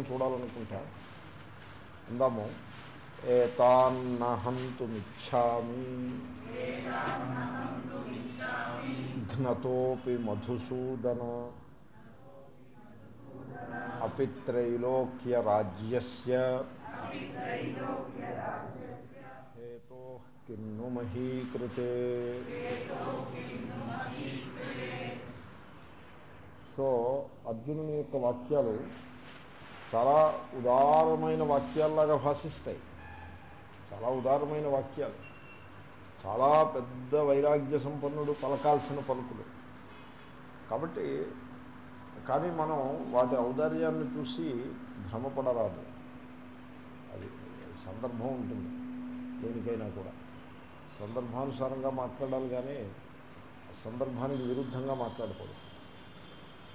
మనం చూడాలనుకుంటా. అందాము ఏతాన్నహంతుమిచ్చామి ఘ్నతోపి మధుసూదన. అపిత్రైలోక్య రాజ్యస్య. హేతో కిన్ను మహీకృతే. సో అర్జునుని యొక్క వాక్యాలు చాలా ఉదారమైన వాక్యాల్లాగా భాషిస్తాయి. చాలా ఉదారమైన వాక్యాలు. చాలా పెద్ద వైరాగ్య సంపన్నుడు పలకాల్సిన పలుకులు. కాబట్టి కానీ మనం వాటి ఔదార్యాన్ని చూసి భ్రమపడరాదు. అది సందర్భం ఉంటుంది. దేనికైనా కూడా. సందర్భానుసారంగా మాట్లాడాలి కానీ సందర్భానికి విరుద్ధంగా మాట్లాడకూడదు.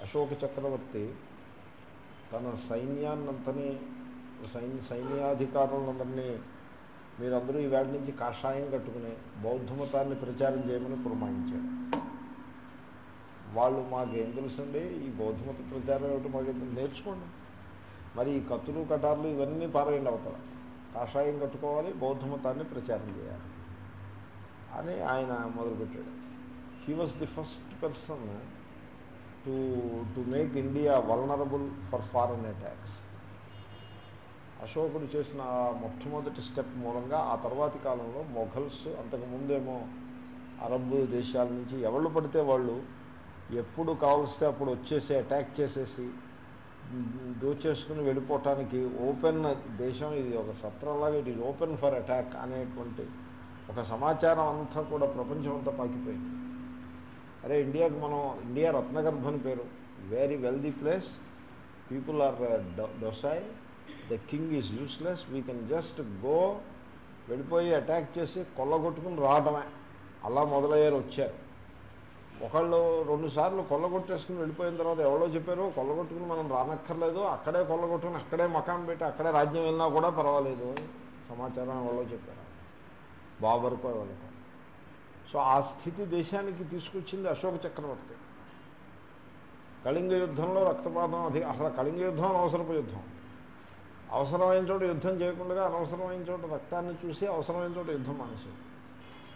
అశోక చక్రవర్తి తన సైన్యాన్నంతని సైన్య సైన్యాధికారులందరినీ మీరందరూ ఈ వేడి నుంచి కాషాయం కట్టుకుని బౌద్ధమతాన్ని ప్రచారం చేయమని పురమాయించాడు వాళ్ళు మాకేం తెలుసండి? ఈ బౌద్ధమత ప్రచారం ఏమిటి మాకేం నేర్చుకోండి. మరి ఈ కత్తులు కటార్లు ఇవన్నీ పారేయండి అవతల. కాషాయం కట్టుకోవాలి బౌద్ధమతాన్ని ప్రచారం చేయాలి అని ఆయన మొదలుపెట్టాడు. He was the first person to to make India vulnerable for foreign attacks అశోకుడు చేసిన మొట్టమొదటి స్టెప్ మూలంగా ఆ తర్వాతి కాలంలో మొఘల్స్ అంతకు ముందేమో అరబ్ దేశాల నుంచి ఎవళ్ళు పడితే వాళ్ళు ఎప్పుడు కావలిస్తే అప్పుడు వచ్చేసి అటాక్ చేసేసి దోచేసుకుని వెళ్ళిపోవటానికి ఓపెన్ దేశం ఇది ఒక సత్రంలాగా it is open for attack అనేటువంటి ఒక సమాచారం అంతా కూడా ప్రపంచం అంతా పాకిపోయింది. అరే ఇండియాకి మనం ఇండియా రత్నగర్భ అని పేరు. Very wealthy place people are docile the king is useless we can just go వెళ్ళిపోయి అటాక్ చేసి కొల్లగొట్టుకుని రావడమే అలా మొదలయ్యారు వచ్చారు. ఒకళ్ళు రెండు సార్లు కొల్లగొట్టేసుకుని వెళ్ళిపోయిన తర్వాత ఎవరో చెప్పారు కొల్లగొట్టుకుని మనం రానక్కర్లేదు. అక్కడే కొల్లగొట్టుకుని అక్కడే మకాం పెట్టి అక్కడే రాజ్యం వెళ్ళినా కూడా పర్వాలేదు. సమాచారం ఎవరో చెప్పారు. బాబరుకో ఎవరికో సో ఆ స్థితి దేశానికి తీసుకొచ్చింది అశోక చక్రవర్తి. కళింగ యుద్ధంలో రక్తపాతం అది అసలు కళింగ యుద్ధం అనవసరపు యుద్ధం. అవసరమైన చోట యుద్ధం చేయకుండా అనవసరమైన చోట రక్తాన్ని చూసి అవసరమైన చోట యుద్ధం మానేసి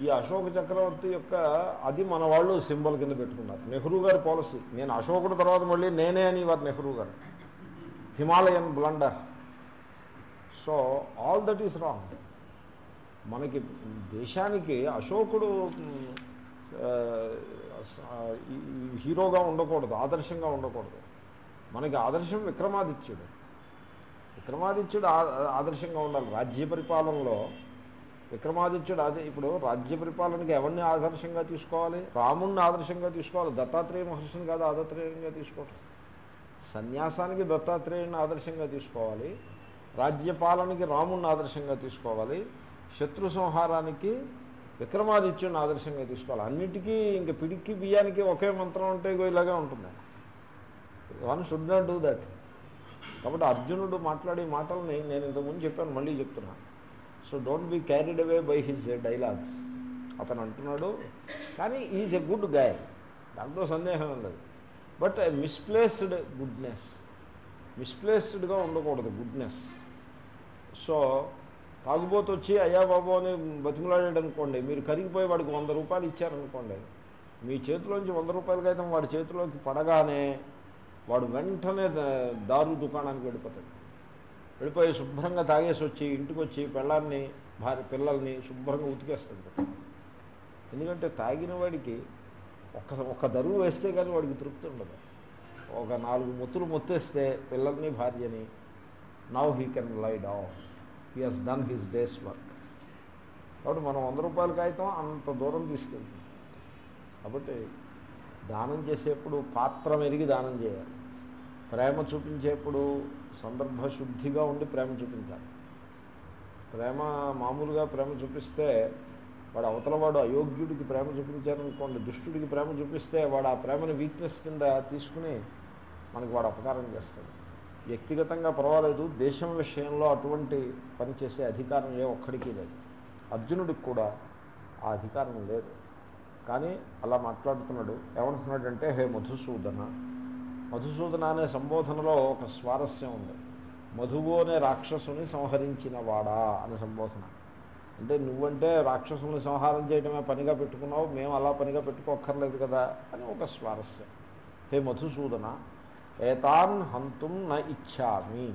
ఈ అశోక చక్రవర్తి యొక్క అది మన వాళ్ళు సింబల్ కింద పెట్టుకున్నారు. నెహ్రూ గారి పాలసీ. నేను అశోకుడు తర్వాత మళ్ళీ నేనే అని వారు నెహ్రూ గారు. Himalayan blunder. So all that is wrong. మనకి దేశానికి అశోకుడు హీరోగా ఉండకూడదు ఆదర్శంగా ఉండకూడదు. మనకి ఆదర్శం విక్రమాదిత్యుడు. విక్రమాదిత్యుడు ఆ- ఆదర్శంగా ఉండాలి. రాజ్య పరిపాలనలో విక్రమాదిత్యుడు అదే ఇప్పుడు రాజ్య పరిపాలనకి ఎవరిని ఆదర్శంగా తీసుకోవాలి? రాముణ్ణి ఆదర్శంగా తీసుకోవాలి. దత్తాత్రేయ మహర్షిని కాదు ఆదర్శంగా తీసుకోవటం. సన్యాసానికి దత్తాత్రేయుని ఆదర్శంగా తీసుకోవాలి. రాజ్యపాలనకి రాముణ్ణి ఆదర్శంగా తీసుకోవాలి. శత్రు సంహారానికి విక్రమాదిత్యుని ఆదర్శంగా తీసుకోవాలి. అన్నిటికీ ఇంక పిడికి బియ్యానికి ఒకే మంత్రం ఉంటే ఇలాగే ఉంటుంది. One should not do that. కాబట్టి అర్జునుడు మాట్లాడే మాటల్ని నేను ఇంతకుముందు చెప్పాను మళ్ళీ చెప్తున్నాను so don't be carried away by his dialogues. అతను అంటున్నాడు కానీ ఈజ్ ఎ గుడ్ గాయ్. దాంట్లో సందేహం ఉండదు బట్ మిస్ప్లేస్డ్ గుడ్నెస్. మిస్ప్లేస్డ్గా ఉండకూడదు గుడ్నెస్. సో తాగుబోతు వచ్చి అయ్యా బాబు అని బతిమలాడాడు అనుకోండి మీరు కరిగిపోయి వాడికి వంద రూపాయలు ఇచ్చారనుకోండి మీ చేతిలోంచి వంద రూపాయలకైతే వాడి చేతిలోకి పడగానే వాడు వెంటనే దారు దుకాణానికి వెళ్ళిపోతాడు. వెళ్ళిపోయి శుభ్రంగా తాగేసి వచ్చి ఇంటికి వచ్చి పిల్లల్ని భార్య పిల్లల్ని శుభ్రంగా ఉతికేస్తాడు. ఎందుకంటే తాగిన వాడికి ఒక్క ఒక్క దరువు వేస్తే కానీ వాడికి తృప్తి ఉండదు. ఒక నాలుగు మొత్తులు మొత్తేస్తే పిల్లల్ని భార్యని now he can lie down he has done his day's work కాబట్టి మనం వంద రూపాయల కాగితం అంత దూరం తీసుకెళ్తాం. కాబట్టి దానం చేసేప్పుడు పాత్ర మెరిగి దానం చేయాలి. ప్రేమ చూపించేప్పుడు సందర్భ శుద్ధిగా ఉండి ప్రేమ చూపించాలి. ప్రేమ మామూలుగా ప్రేమ చూపిస్తే వాడు అవతల వాడు అయోగ్యుడికి ప్రేమ చూపించారనుకోండి దుష్టుడికి ప్రేమ చూపిస్తే వాడు ఆ ప్రేమను వీక్నెస్ కింద తీసుకుని మనకి వాడు అపకారం చేస్తాడు. వ్యక్తిగతంగా పర్వాలేదు దేశం విషయంలో అటువంటి పని చేసే అధికారం ఏ ఒక్కడికి లేదు. అర్జునుడికి కూడా ఆ అధికారం లేదు. కానీ అలా మాట్లాడుతున్నాడు. ఏమంటున్నాడంటే హే మధుసూదన మధుసూదన అనే సంబోధనలో ఒక స్వారస్యం ఉంది. మధువు అనే రాక్షసుని సంహరించిన వాడా? అనే సంబోధన. అంటే నువ్వంటే రాక్షసుని సంహారం చేయడమే పనిగా పెట్టుకున్నావు మేము అలా పనిగా పెట్టుకోక్కర్లేదు కదా అని ఒక స్వారస్యం. హే మధుసూదన ఏతాన్ హంతుం న ఇచ్చామి.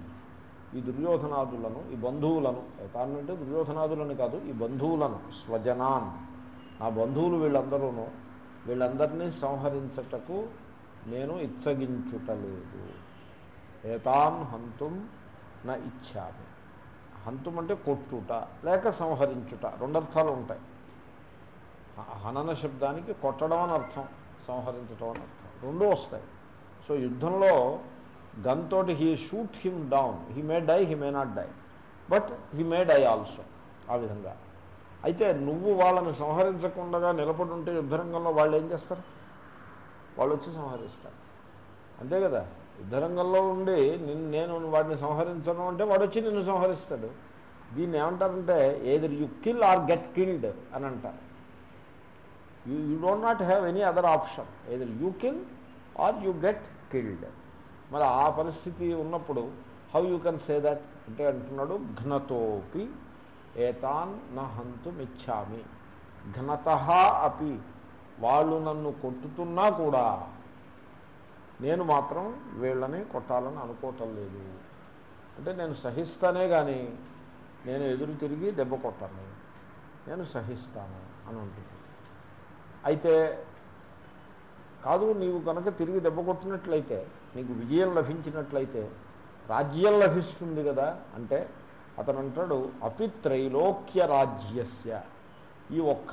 ఈ దుర్యోధనాదులను ఈ బంధువులను ఏతాన్ అంటే దుర్యోధనాదులను కాదు ఈ బంధువులను స్వజనాన్. నా బంధువులు వీళ్ళందరూనూ వీళ్ళందరినీ సంహరించటకు నేను ఇచ్చగించుటలేదు. ఏతాన్ హంతుం నా ఇచ్చామి. హంతుం అంటే కొట్టుట లేక సంహరించుట రెండర్థాలు ఉంటాయి. హనన శబ్దానికి కొట్టడం అని అర్థం సంహరించడం అని అర్థం రెండూ వస్తాయి. సో యుద్ధంలో గన్ తోటి he shoot him down he may die he may not die but he may die also ఆ విధంగా. అయితే నువ్వు వాళ్ళని సంహరించకుండా నిలబడి ఉంటే యుద్ధరంగంలో వాళ్ళు ఏం చేస్తారు? వాళ్ళు వచ్చి సంహరిస్తారు. అంతే కదా? యుద్ధరంగంలో ఉండి నిన్ను నేను వాడిని సంహరించను అంటే వాడు వచ్చి నిన్ను సంహరిస్తాడు. దీన్ని ఏమంటారంటే either you kill or get killed అని అంటారు. You you don't not have any other option either you kill or you get killed. మరి ఆ పరిస్థితి ఉన్నప్పుడు how you can say that? అంటే అంటున్నాడు ఘ్నతోపి ఏతాన్ నహంతుమిచ్చామి ఘనత అపి. వాళ్ళు నన్ను కొట్టుతున్నా కూడా నేను మాత్రం వీళ్ళని కొట్టాలని అనుకోవటం లేదు. అంటే నేను సహిస్తానే కానీ నేను ఎదురు తిరిగి దెబ్బ కొట్టాను. నేను సహిస్తాను అని ఉంటుంది అయితే కాదు నీవు కనుక తిరిగి దెబ్బ కొట్టినట్లయితే నీకు విజయం లభించినట్లయితే రాజ్యం లభిస్తుంది కదా అంటే అతను అంటాడు అపి త్రైలోక్య రాజ్యస్య. ఈ ఒక్క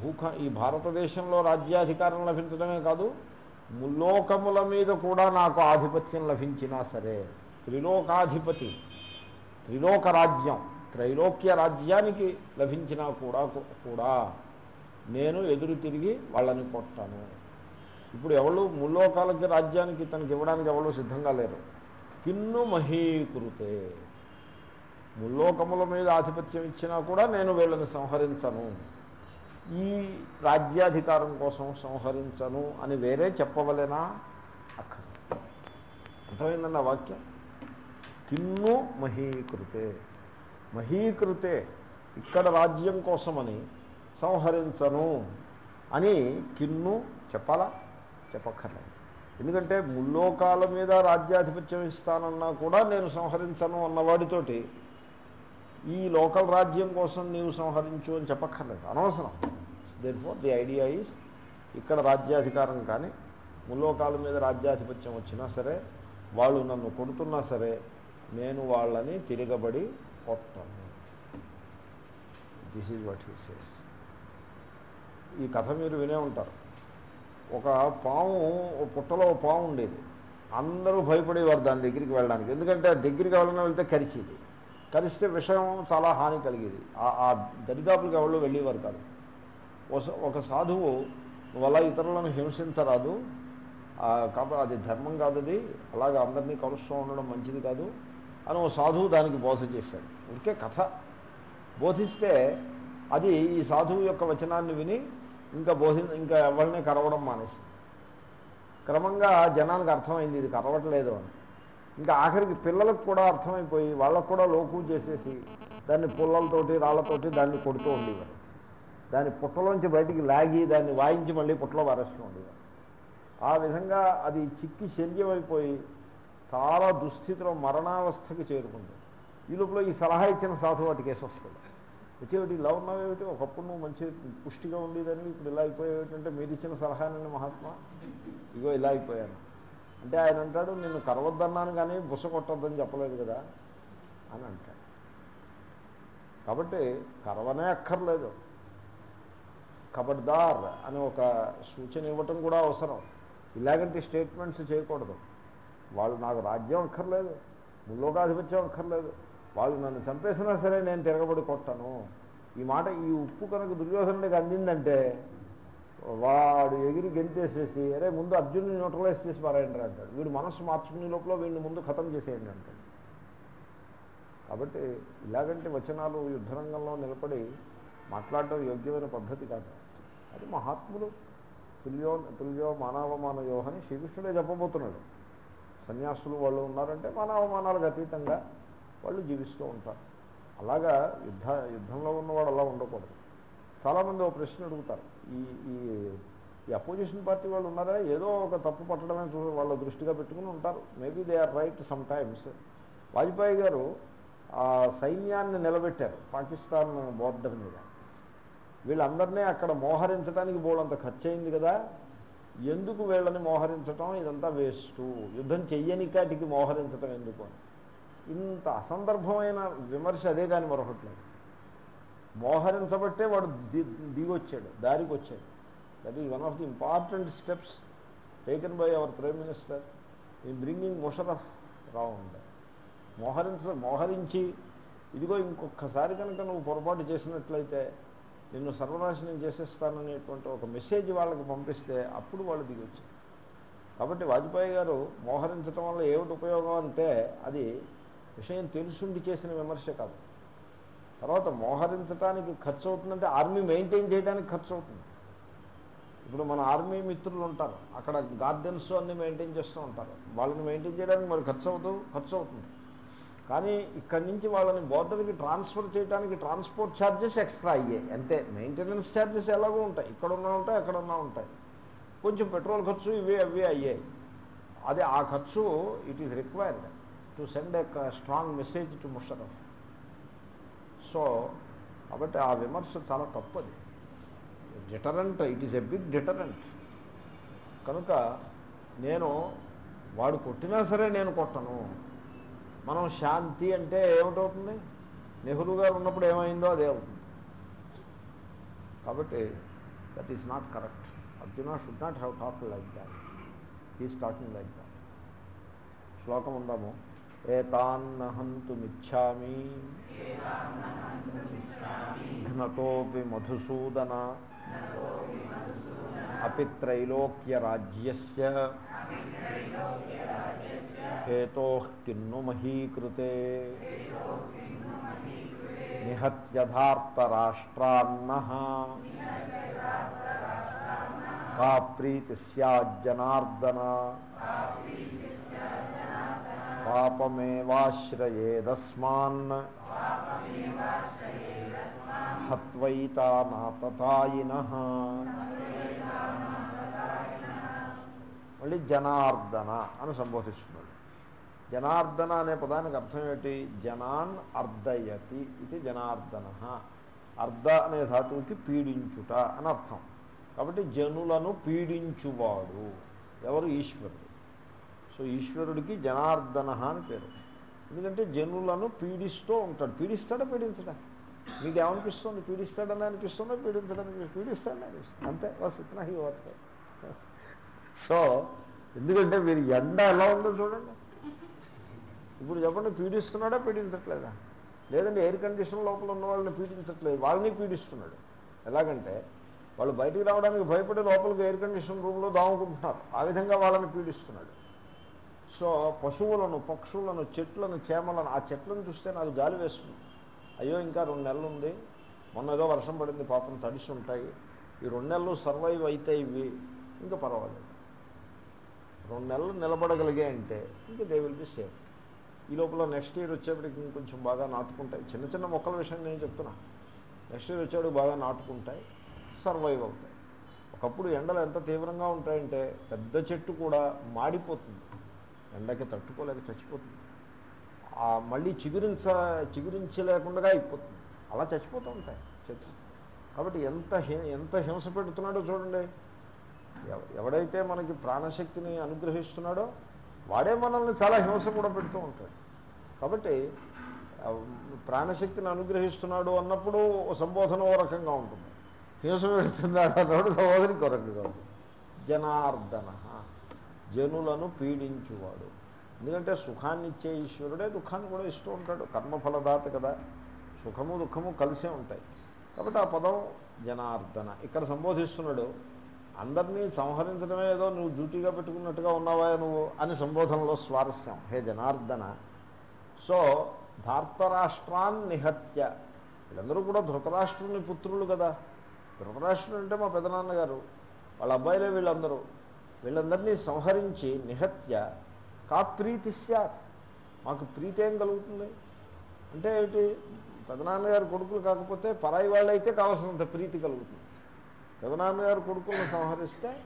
భూఖ ఈ భారతదేశంలో రాజ్యాధికారం లభించడమే కాదు ముల్లోకముల మీద కూడా నాకు ఆధిపత్యం లభించినా సరే త్రిలోకాధిపతి త్రిలోక రాజ్యం త్రైలోక్య రాజ్యానికి లభించినా కూడా కూడా నేను ఎదురు తిరిగి వాళ్ళని కొట్టాను. ఇప్పుడు ఎవరు ముల్లోకాలకి రాజ్యానికి తనకి ఇవ్వడానికి ఎవరు సిద్ధంగా లేరు. కిన్ను మహీకృతే. ముల్లోకముల మీద ఆధిపత్యం ఇచ్చినా కూడా నేను వీళ్ళని సంహరించను. ఈ రాజ్యాధికారం కోసం సంహరించను అని వేరే చెప్పవలేనా? అక్కర్ అర్థమైందండి ఆ వాక్యం? కిన్ను మహీకృతే. మహీకృతే ఇక్కడ రాజ్యం కోసమని సంహరించను అని కిన్ను చెప్పాలా? చెప్పక్కర్లేదు. ఎందుకంటే ముల్లోకాల మీద రాజ్యాధిపత్యం ఇస్తానన్నా కూడా నేను సంహరించను అన్నవాడితోటి ఈ లోకల్ రాజ్యం కోసం నీవు సంహరించు అని చెప్పక్కర్లేదు. అనవసరం. Therefore the idea is ఇక్కడ రాజ్యాధికారం కానీ ముల్లోకాల మీద రాజ్యాధిపత్యం వచ్చినా సరే వాళ్ళు నన్ను కొడుతున్నా సరే నేను వాళ్ళని తిరగబడి కొట్టను. This is what he says ఈ కథ మీరు వినే ఉంటారు. ఒక పాము ఓ పుట్టలో పాము ఉండేది. అందరూ భయపడేవారు దాని దగ్గరికి వెళ్ళడానికి. ఎందుకంటే ఆ దగ్గరికి ఎవరైనా వెళ్తే కరిచేది. కరిస్తే విషయం చాలా హాని కలిగేది. ఆ- దరిదాపులకు ఎవరు వెళ్ళేవారు కాదు. ఒక- సాధువు నువ్వు అలా ఇతరులను హింసించరాదు. కాబట్టి అది ధర్మం కాదు అది. అలాగే అందరినీ కలుస్తూ ఉండడం మంచిది కాదు అని ఓ సాధువు దానికి బోధ చేశాడు. ఇంకే కథ. బోధిస్తే అది ఈ సాధువు యొక్క వచనాన్ని విని ఇంకా బోధి ఇంకా ఎవరిని కరవడం మానేసి. క్రమంగా జనానికి అర్థమైంది ఇది కరవట్లేదు అని. ఇంకా ఆఖరికి పిల్లలకు కూడా అర్థమైపోయి వాళ్ళకు కూడా లోకు చేసేసి దాన్ని పుల్లలతోటి రాళ్ళతోటి దాన్ని కొడుతూ ఉండేవారు. దాని పుట్టలోంచి బయటికి లాగి దాన్ని వాయించి మళ్ళీ పుట్టలో వారేస్తూ ఉండేవారు. ఆ విధంగా అది చిక్కి శల్యమైపోయి చాలా దుస్థితిలో మరణావస్థకి చేరుకుంది. ఈ లోపల ఈ సలహా ఇచ్చిన సాధువాటి కేసు వస్తుంది. వచ్చేవాటి ఇలా ఉన్నావేమిటి ఒకప్పుడు నువ్వు మంచి పుష్టిగా ఉండేదని ఇప్పుడు ఇలా అయిపోయేటంటే మీరు ఇచ్చిన సలహానండి మహాత్మా. ఇగో ఇలా అయిపోయాను. అంటే ఆయన అంటాడు నిన్ను కరవద్దన్నాను కానీ బుస కొట్టద్దని చెప్పలేదు కదా అని అంటాడు. కాబట్టి కరవనే అక్కర్లేదు. కబడ్దార్ అని ఒక సూచన ఇవ్వటం కూడా అవసరం. ఇలాగంటి స్టేట్మెంట్స్ చేయకూడదు. వాళ్ళు నాకు రాజ్యం అక్కర్లేదు ముల్లోకాధిపత్యం అక్కర్లేదు. వాళ్ళు నన్ను చంపేసినా సరే నేను తిరగబడి కొట్టను. ఈ మాట ఈ ఉప్పు కనుక దుర్యోధనుడికి అందిందంటే వాడు ఎగిరి గెంతేసేసి అరే ముందు అర్జునుని న్యూట్రలైజ్ చేసి పారాయండి అంటాడు. వీడు మనస్సు మార్చుకునే లోపల వీడిని ముందు ఖతం చేసేయండి అంటాడు. కాబట్టి ఇలాగంటి వచనాలు యుద్ధరంగంలో నిలబడి మాట్లాడడం యోగ్యమైన పద్ధతి కాదు. అది మహాత్ములు తుల్యో తుల్యో మానవమానయో శ్రీకృష్ణుడే చెప్పబోతున్నాడు. సన్యాసులు వాళ్ళు ఉన్నారంటే మానవమానాలకు అతీతంగా వాళ్ళు జీవిస్తూ ఉంటారు. అలాగా యుద్ధ యుద్ధంలో ఉన్నవాడు అలా ఉండకూడదు. చాలామంది ఒక ప్రశ్న అడుగుతారు. ఈ ఈ ఈ అపోజిషన్ పార్టీ వాళ్ళు ఉన్నారా? ఏదో ఒక తప్పు పట్టడమే చూ వాళ్ళ దృష్టిగా పెట్టుకుని ఉంటారు. Maybe they are right some times Vajpayee గారు ఆ సైన్యాన్ని నిలబెట్టారు పాకిస్తాన్ బోర్డర్ మీద. వీళ్ళందరినీ అక్కడ మోహరించడానికి బోలంత ఖర్చు అయింది కదా. ఎందుకు వీళ్ళని మోహరించటం? ఇదంతా వేస్ట్. యుద్ధం చెయ్యని కాటికి మోహరించటం ఎందుకు అని. ఇంత అసందర్భమైన విమర్శ అదే కానీ మరొకట్లేదు. మోహరించబట్టే వాడు దిగొచ్చాడు దారికి వచ్చాడు that is one of the important steps taken by our prime minister ఈ బ్రింగింగ్ ముషరఫ్ రౌండ్ మోహరించ మోహరించి ఇదిగో ఇంకొకసారి కనుక నువ్వు పొరపాటు చేసినట్లయితే నిన్ను సర్వనాశనం చేసేస్తాననేటువంటి ఒక మెసేజ్ వాళ్ళకి పంపిస్తే అప్పుడు వాళ్ళు దిగొచ్చారు. కాబట్టి వాజ్పేయి గారు మోహరించడం వల్ల ఏమిటి ఉపయోగం అంటే అది విషయం తెలుసుండి చేసిన విమర్శ కాదు. తర్వాత మోహరించడానికి ఖర్చు అవుతుందంటే ఆర్మీ మెయింటైన్ చేయడానికి ఖర్చు అవుతుంది ఇప్పుడు మన ఆర్మీ మిత్రులు ఉంటారు. అక్కడ గార్డెన్స్ అన్నీ మెయింటైన్ చేస్తూ ఉంటారు. వాళ్ళని మెయింటైన్ చేయడానికి మరి ఖర్చు అవుతూ ఖర్చు అవుతుంది కానీ ఇక్కడి నుంచి వాళ్ళని బోర్డర్కి ట్రాన్స్ఫర్ చేయడానికి ట్రాన్స్పోర్ట్ ఛార్జెస్ ఎక్స్ట్రా అయ్యాయి అంతే. మెయింటెనెన్స్ ఛార్జెస్ ఎలాగో ఉంటాయి. ఇక్కడ ఉన్నా ఉంటాయి అక్కడ ఉన్నా ఉంటాయి. కొంచెం పెట్రోల్ ఖర్చు ఇవే అవే అయ్యాయి. అదే ఆ ఖర్చు it is required to send a strong message to Musharraf so కాబట్టి ఆ విమర్శ చాలా తప్పది. Deterrent it is a big deterrent కనుక నేను వాడు కొట్టినా సరే నేను కొట్టను. మనం శాంతి అంటే ఏమిటవుతుంది? నెహ్రూ గారు ఉన్నప్పుడు ఏమైందో అదే అవుతుంది. కాబట్టి that is not correct Arjuna should not have talk like that is talking like that శ్లోకం ఉందాము. ఏతాన్నహంతుమిచ్చామి ఘ్నతోపి మధుసూదన అపి త్రైలోక్యరాజ్యస్య హేతో కిన్ను మహీకృతే నిహత్యథార్తరాష్ట్రాన్న కా ప్రీతి స్యాజ్జనార్దన పాపమేవాశ్రయేదస్మాన్. హత్వైతానాతతాయిన. మళ్ళీ జనార్దన అని సంబోధిస్తున్నాడు. జనార్దన అనే పదానికి అర్థం ఏంటి జనాన్ అర్ధయతి ఇది జనార్దన. అర్ధ అనే ధాతువుకి పీడించుట అని అర్థం. కాబట్టి జనులను పీడించువాడు ఎవరు? ఈశ్వరుడు. సో ఈశ్వరుడికి జనార్దన అని పేరు. ఎందుకంటే జనులను పీడిస్తూ ఉంటాడు. పీడిస్తాడా పీడించడా? మీకు ఏమనిపిస్తుంది పీడిస్తాడని అనిపిస్తుందా? పీడించడానికి పీడిస్తాడని అనిపిస్తుంది. అంతే. బస్ ఇతనా హీ వర్క్ సో ఎందుకంటే మీరు ఎండ ఎలా ఉందో చూడండి. ఇప్పుడు చెప్పండి పీడిస్తున్నాడా పీడించట్లేదా? లేదంటే ఎయిర్ కండిషన్ లోపల ఉన్న వాళ్ళని పీడించట్లేదు. వాళ్ళని పీడిస్తున్నాడు. ఎలాగంటే వాళ్ళు బయటికి రావడానికి భయపడి లోపలికి ఎయిర్ కండిషన్ రూమ్లో దాముకుంటున్నారు. ఆ విధంగా వాళ్ళని పీడిస్తున్నాడు. సో పశువులను పక్షులను చెట్లను చేమలను ఆ చెట్లను చూస్తే నాకు గాలి వేస్తుంది. అయ్యో ఇంకా రెండు నెలలు ఉంది. మొన్న ఏదో వర్షం పడింది పాపం తడిసి ఉంటాయి. ఈ రెండు నెలలు సర్వైవ్ అయితే ఇవి. ఇంకా పర్వాలేదు. రెండు నెలలు నిలబడగలిగాయంటే ఇంకా దే విల్ బి సేఫ్ ఈ లోపల నెక్స్ట్ ఇయర్ వచ్చేప్పటికి ఇంకొంచెం బాగా నాటుకుంటాయి. చిన్న చిన్న మొక్కల విషయం నేను చెప్తున్నా. నెక్స్ట్ ఇయర్ వచ్చేప్పుడు బాగా నాటుకుంటాయి సర్వైవ్ అవుతాయి. ఒకప్పుడు ఎండలు ఎంత తీవ్రంగా ఉంటాయంటే పెద్ద చెట్టు కూడా మాడిపోతుంది. ఎండకి తట్టుకోలేక చచ్చిపోతుంది. ఆ మళ్ళీ చిగురించ చిగురించలేకుండా అయిపోతుంది. అలా చచ్చిపోతూ ఉంటాయి చెట్లు కాబట్టి ఎంత ఎంత హింస పెడుతున్నాడో చూడండి. ఎవ- ఎవడైతే మనకి ప్రాణశక్తిని అనుగ్రహిస్తున్నాడో వాడే మనల్ని చాలా హింస కూడా పెడుతూ ఉంటాడు. కాబట్టి ప్రాణశక్తిని అనుగ్రహిస్తున్నాడు అన్నప్పుడు సంబోధన ఓ రకంగా ఉంటుంది. హింస పెడుతున్నాడు అన్నప్పుడు సంబోధన ఇంకో రకంగా ఉంటుంది. జనార్దన. జనులను పీడించువాడు. ఎందుకంటే సుఖాన్ని ఇచ్చే ఈశ్వరుడే దుఃఖాన్ని కూడా ఇస్తూ ఉంటాడు. కర్మఫలదాత కదా. సుఖము దుఃఖము కలిసే ఉంటాయి. కాబట్టి ఆ పదం జనార్దన. ఇక్కడ సంబోధిస్తున్నాడు అందరినీ సంహరించడమే ఏదో నువ్వు డ్యూటీగా పెట్టుకున్నట్టుగా ఉన్నావా నువ్వు? అని సంబోధనలో స్వారస్యం. హే జనార్దన సో ధార్తరాష్ట్రాన్ నిహత్య. వీళ్ళందరూ కూడా ధృతరాష్ట్రుని పుత్రులు కదా. ధృతరాష్ట్రుడు అంటే మా పెదనాన్నగారు. వాళ్ళ అబ్బాయిలే వీళ్ళందరూ. వీళ్ళందరినీ సంహరించి నిహత్య కా ప్రీతి స్యాత్. మాకు ప్రీతి ఏం కలుగుతుంది? అంటే ఏమిటి? పెదనాన్నగారు కొడుకులు కాకపోతే పరాయి వాళ్ళు అయితే కావాల్సినంత ప్రీతి కలుగుతుంది. పెదనాన్నగారు కొడుకులను సంహరిస్తే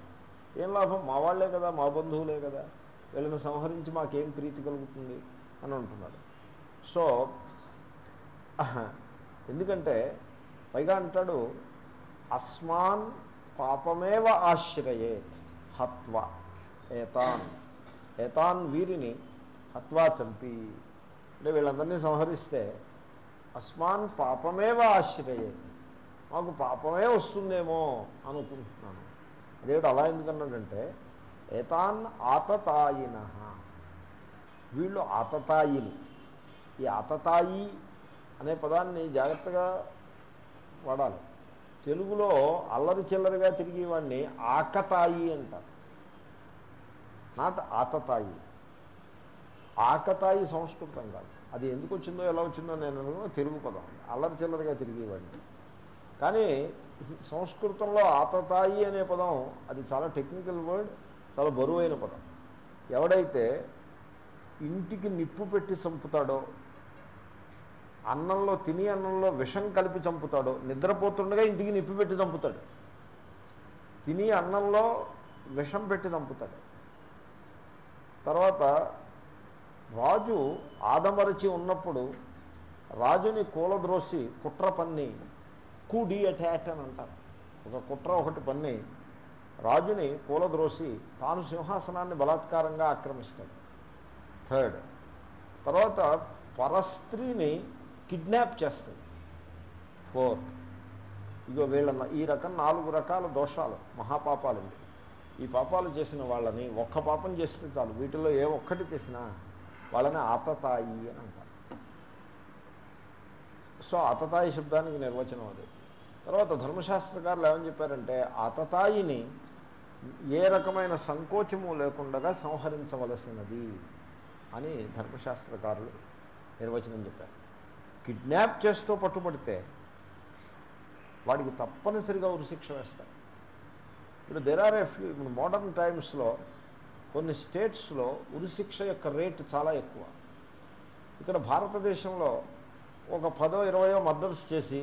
ఏం లాభం? మా వాళ్ళే కదా మా బంధువులే కదా. వీళ్ళని సంహరించి మాకేం ప్రీతి కలుగుతుంది? అని అంటున్నాడు. సో ఎందుకంటే పైగా అంటాడు అస్మాన్ పాపమేవ ఆశ్రయేత్. హత్వ. ఏతాన్. ఏతాన్ వీరిని హత్వా చంపి. అంటే వీళ్ళందరినీ సంహరిస్తే అస్మాన్ పాపమేవ ఆశ్రయే మాకు పాపమే వస్తుందేమో అనుకుంటున్నాను. అదేమిటి అలా ఎందుకన్నాడంటే ఏతాన్ ఆతతాయిన. వీళ్ళు ఆతతాయిలు. ఈ ఆతతాయి అనే పదాన్ని జాగ్రత్తగా వాడాలి. తెలుగులో అల్లరి చిల్లరిగా తిరిగేవాడిని ఆకతాయి అంటారు. నాట్ ఆతతాయి. ఆకతాయి సంస్కృతం కాదు. అది ఎందుకు వచ్చిందో ఎలా వచ్చిందో నేను అనుకున్నా తెలుగు పదం. అల్లరి చిల్లరిగా తిరిగేవాడిని కానీ సంస్కృతంలో ఆతతాయి అనే పదం అది చాలా టెక్నికల్ వర్డ్ చాలా బరువైన పదం. ఎవడైతే ఇంటికి నిప్పు పెట్టి చంపుతాడో అన్నంలో తిని అన్నంలో విషం కలిపి చంపుతాడు. నిద్రపోతుండగా ఇంటికి నిప్పి పెట్టి చంపుతాడు. తిని అన్నంలో విషం పెట్టి చంపుతాడు. తర్వాత రాజు ఆదమరచి ఉన్నప్పుడు రాజుని కూలద్రోసి కుట్ర పన్ని కూడి అటాక్ అని అంటారు. ఒక కుట్ర ఒకటి పన్ని రాజుని కూలద్రోసి తాను సింహాసనాన్ని బలాత్కారంగా ఆక్రమిస్తాడు. థర్డ్ తర్వాత పరస్త్రీని కిడ్నాప్ చేస్తుంది ఫోర్. ఇగో వీళ్ళ ఈ రకం నాలుగు రకాల దోషాలు మహాపాపాలు ఇవి. ఈ పాపాలు చేసిన వాళ్ళని ఒక్క పాపం చేస్తే చాలు. వీటిలో ఏ ఒక్కటి చేసినా వాళ్ళని ఆతతాయి అని అంటారు. సో ఆతతాయి శబ్దానికి నిర్వచనం అది. తర్వాత ధర్మశాస్త్రకారులు ఏమని చెప్పారంటే ఆతతాయిని ఏ రకమైన సంకోచము లేకుండా సంహరించవలసినది అని ధర్మశాస్త్రకారులు నిర్వచనం చెప్పారు. కిడ్నాప్ చేస్తూ పట్టుబడితే వాడికి తప్పనిసరిగా ఉరిశిక్ష వేస్తారు. ఇప్పుడు దెర్ ఆర్ ఎ ఇప్పుడు మోడర్న్ టైమ్స్లో కొన్ని స్టేట్స్లో ఉరిశిక్ష యొక్క రేట్ చాలా ఎక్కువ. ఇక్కడ భారతదేశంలో ఒక పదో ఇరవయో మర్డర్స్ చేసి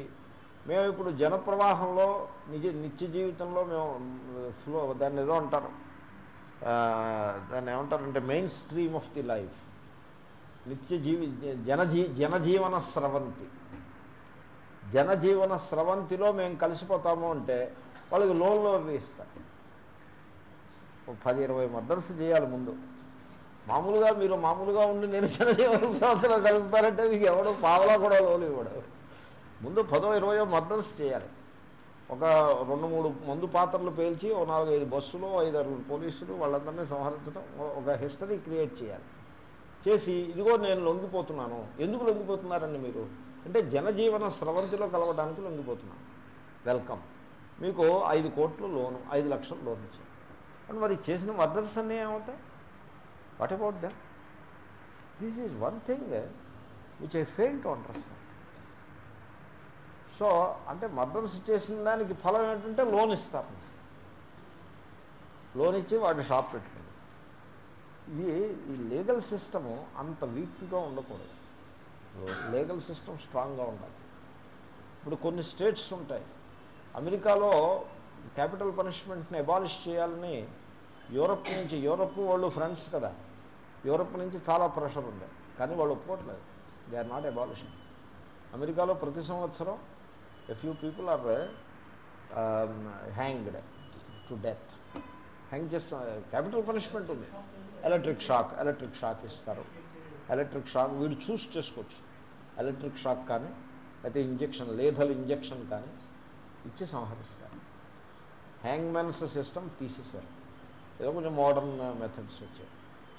మేము ఇప్పుడు జనప్రవాహంలో నిజ నిత్య జీవితంలో మేము ఫ్లో దాన్ని ఏదో అంటారు. దాన్ని ఏమంటారంటే mainstream of the life నిత్య జీవి జనజీ జనజీవన స్రవంతి. జనజీవన స్రవంతిలో మేము కలిసిపోతాము అంటే వాళ్ళకి లోన్లో ఇస్తారు. ఒక పది ఇరవై మర్డర్స్ చేయాలి ముందు. మామూలుగా మీరు మామూలుగా ఉండి నేను జనజీవన స్రవంతిలో కలుస్తారంటే మీకు ఎవడో పావలా కూడా లోన్ ఇవ్వడు. ముందు పదో ఇరవయో మర్డర్స్ చేయాలి. ఒక రెండు మూడు మందు పాత్రలు పేల్చి ఓ నాలుగు ఐదు బస్సులు ఐదు ఆరుగురు పోలీసులు వాళ్ళందరినీ సంహరించడం ఒక హిస్టరీ క్రియేట్ చేయాలి. చేసి ఇదిగో నేను లొంగిపోతున్నాను. ఎందుకు లొంగిపోతున్నారండి మీరు? అంటే జనజీవన స్రవంతిలో కలవడానికి లొంగిపోతున్నాను. వెల్కమ్. మీకు ఐదు కోట్లు లోను ఐదు లక్షలు లోన్ ఇచ్చారు అండ్ మరి చేసిన మర్డర్స్ అన్నీ ఏమవుతాయి? What about them this is one thing which I fail to understand so అంటే మర్డర్స్ చేసిన దానికి ఫలం ఏంటంటే లోన్ ఇస్తారు. లోన్ ఇచ్చి వాడు షాప్ పెట్టుకుంటారు. ఇది ఈ లీగల్ సిస్టము అంత వీక్గా ఉండకూడదు. లీగల్ సిస్టమ్ స్ట్రాంగ్గా ఉండాలి. ఇప్పుడు కొన్ని స్టేట్స్ ఉంటాయి. అమెరికాలో క్యాపిటల్ పనిష్మెంట్ని అబాలిష్ చేయాలని యూరప్ నుంచి యూరప్ వాళ్ళు ఫ్రెండ్స్ కదా. యూరప్ నుంచి చాలా ప్రెషర్ ఉంది. కానీ వాళ్ళు ఒప్పుకోవట్లేదు. దే ఆర్ నాట్ అబాలిషన్ అమెరికాలో ప్రతి సంవత్సరం a few people are hanged to death hang చేస్తా క్యాపిటల్ పనిష్మెంట్ ఉంది. ఎలక్ట్రిక్ షాక్ ఎలక్ట్రిక్ షాక్ ఇస్తారు. ఎలక్ట్రిక్ షాక్ వీడు చూస్ చేసుకోవచ్చు. ఎలక్ట్రిక్ షాక్ కానీ లేకపోతే ఇంజెక్షన్ లేథల్ ఇంజెక్షన్ కానీ ఇచ్చి సంహరిస్తారు. హ్యాంగ్మెన్స్ సిస్టమ్ తీసేశారు. ఏదో కొంచెం మోడర్న్ మెథడ్స్ వచ్చాయి.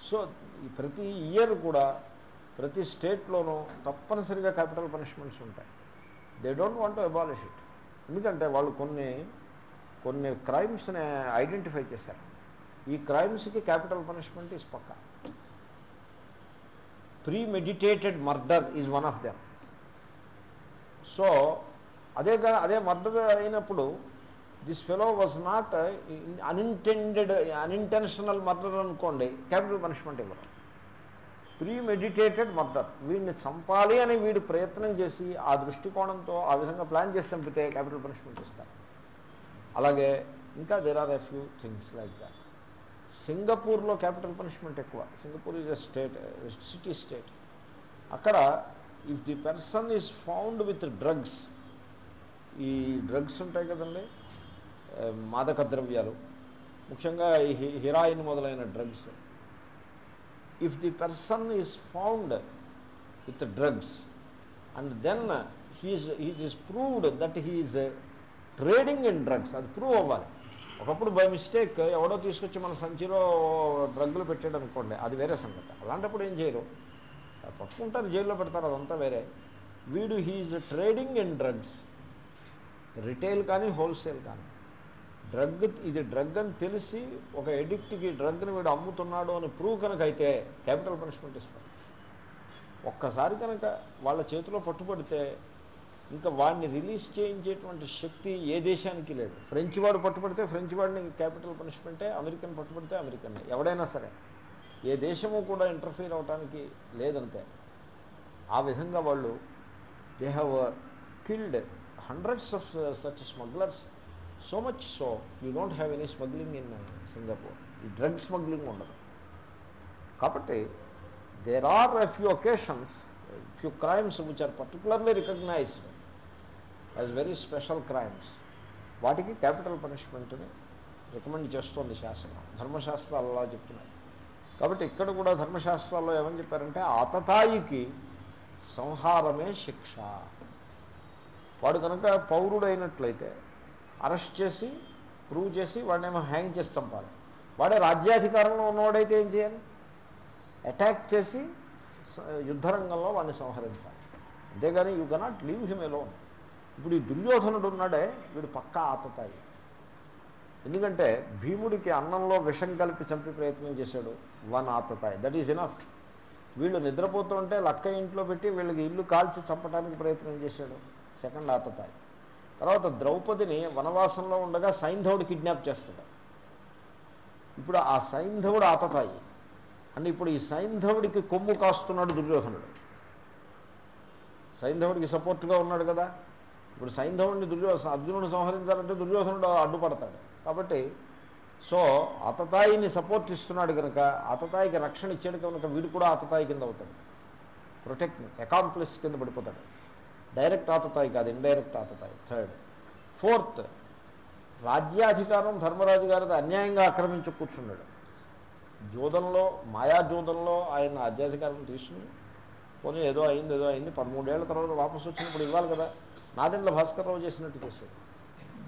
సో ఈ ప్రతి ఇయర్ కూడా ప్రతి స్టేట్లోనూ తప్పనిసరిగా క్యాపిటల్ పనిష్మెంట్స్ ఉంటాయి. They don't want to abolish it. ఎందుకంటే వాళ్ళు కొన్ని కొన్ని క్రైమ్స్ని ఐడెంటిఫై చేశారు. ఈ క్రైమ్స్కి capital punishment is Pakka. Premeditated murder is one of them. So అదే అదే మర్డర్ అయినప్పుడు this fellow was not unintended unintentional murder అనుకోండి క్యాపిటల్ పనిష్మెంట్ ఇవ్వరు. ప్రీ మెడిటేటెడ్ మర్డర్ వీడిని చంపాలి అని వీడు ప్రయత్నం చేసి ఆ దృష్టికోణంతో ఆ విధంగా ప్లాన్ చేసి చంపితే క్యాపిటల్ పనిష్మెంట్ ఇస్తారు. అలాగే ఇంకా there are a few things like that సింగపూర్లో క్యాపిటల్ పనిష్మెంట్ ఎక్కువ. Singapore is a state city state అక్కడ if the person is found with drugs ఈ డ్రగ్స్ ఉంటాయి కదండి మాదక ద్రవ్యాలు ముఖ్యంగా ఈ హి- హిరాయిన్ మొదలైన drugs if the person is found with drugs and then he's he's is proved that he's trading in drugs అది ప్రూవ్ అవ్వాలి. ఒకప్పుడు బై మిస్టేక్ ఎవడో తీసుకొచ్చి మన సంచిలో డ్రగ్లు పెట్టాడు అనుకోండి అది వేరే సంగతి. అలాంటప్పుడు ఏం చేయరు? పట్టుకుంటారు జైల్లో పెడతారు అదంతా వేరే. వీడు he's trading in drugs. Retail కానీ హోల్సేల్ కానీ. డ్రగ్ ఇది డ్రగ్ అని తెలిసి ఒక ఎడిక్ట్కి డ్రగ్ని వీడు అమ్ముతున్నాడు అని ప్రూవ్ కనుక అయితే క్యాపిటల్ పనిష్మెంట్ ఇస్తారు. ఒక్కసారి కనుక వాళ్ళ చేతిలో పట్టుబడితే ఇంకా వాడిని రిలీజ్ చేయించేటువంటి శక్తి ఏ దేశానికి లేదు. ఫ్రెంచ్ వాడు పట్టుబడితే ఫ్రెంచ్ వాడిని క్యాపిటల్ పనిష్మెంటే అమెరికన్ పట్టుబడితే అమెరికన్ ఎవడైనా సరే ఏ దేశము కూడా ఇంటర్ఫీర్ అవడానికి లేదంతే ఆ విధంగా వాళ్ళు they have killed hundreds of such smugglers so much so you don't have any smuggling in Singapore ఈ డ్రగ్ స్మగ్లింగ్ ఉండదు. కాబట్టి there are a few occasions few crimes which are particularly recognized as very special crimes వాటికి capital పనిష్మెంట్ని recommend చేస్తోంది శాస్త్రం. ధర్మశాస్త్రాలు అలా చెప్తున్నాయి. కాబట్టి ఇక్కడ కూడా ధర్మశాస్త్రాల్లో ఏమని చెప్పారంటే ఆతతాయికి సంహారమే శిక్ష. వాడు కనుక పౌరుడైనట్లయితే అరెస్ట్ చేసి ప్రూవ్ చేసి వాడినేమో హ్యాంగ్ చేసి చంపాలి. వాడే రాజ్యాధికారంలో ఉన్నవాడైతే ఏం చేయాలి? అటాక్ చేసి యుద్ధరంగంలో వాడిని సంహరించాలి. అంతేగాని you cannot leave him alone ఇప్పుడు ఈ దుర్యోధనుడు ఉన్నాడే వీడు పక్కా ఆతతాయి. ఎందుకంటే భీముడికి అన్నంలో విషం కలిపి చంపి ప్రయత్నం చేశాడు వన్ ఆతతాయి. దట్ ఈజ్ ఇనఫ్ వీళ్ళు నిద్రపోతుంటే లక్క ఇంట్లో పెట్టి వీళ్ళకి ఇల్లు కాల్చి చంపడానికి ప్రయత్నం చేశాడు. సెకండ్ ఆతతాయి. తర్వాత ద్రౌపదిని వనవాసంలో ఉండగా సైంధవుడు కిడ్నాప్ చేస్తాడు. ఇప్పుడు ఆ సైంధవుడు ఆతతాయి. అంటే ఇప్పుడు ఈ సైంధవుడికి కొమ్ము కాస్తున్నాడు దుర్యోధనుడు. సైంధవుడికి సపోర్ట్గా ఉన్నాడు కదా. ఇప్పుడు సైంధవుడిని దుర్యోధన అర్జునుడు సంహరించాలంటే దుర్యోధనుడు అడ్డుపడతాడు. కాబట్టి సో అతతాయిని సపోర్ట్ ఇస్తున్నాడు కనుక అతతాయికి రక్షణ ఇచ్చాడు కనుక వీడు కూడా అతతాయి కింద అవుతాడు. ప్రొటెక్ట్ అకాంప్లిస్ కింద పడిపోతాడు. డైరెక్ట్ ఆతతాయి కాదు ఇండైరెక్ట్ ఆతతాయి థర్డ్ ఫోర్త్ రాజ్యాధికారం ధర్మరాజు గారిది అన్యాయంగా ఆక్రమించి కూర్చున్నాడు. జూదంలో మాయాజూదంలో ఆయన రాజ్యాధికారం తీసుకుని పోనీ ఏదో అయింది ఏదో అయింది పదమూడేళ్ళ తర్వాత వాపసు వచ్చినప్పుడు ఇవ్వాలి కదా. నాదెండ్ల భాస్కర్రావు చేసినట్టు చేశాడు.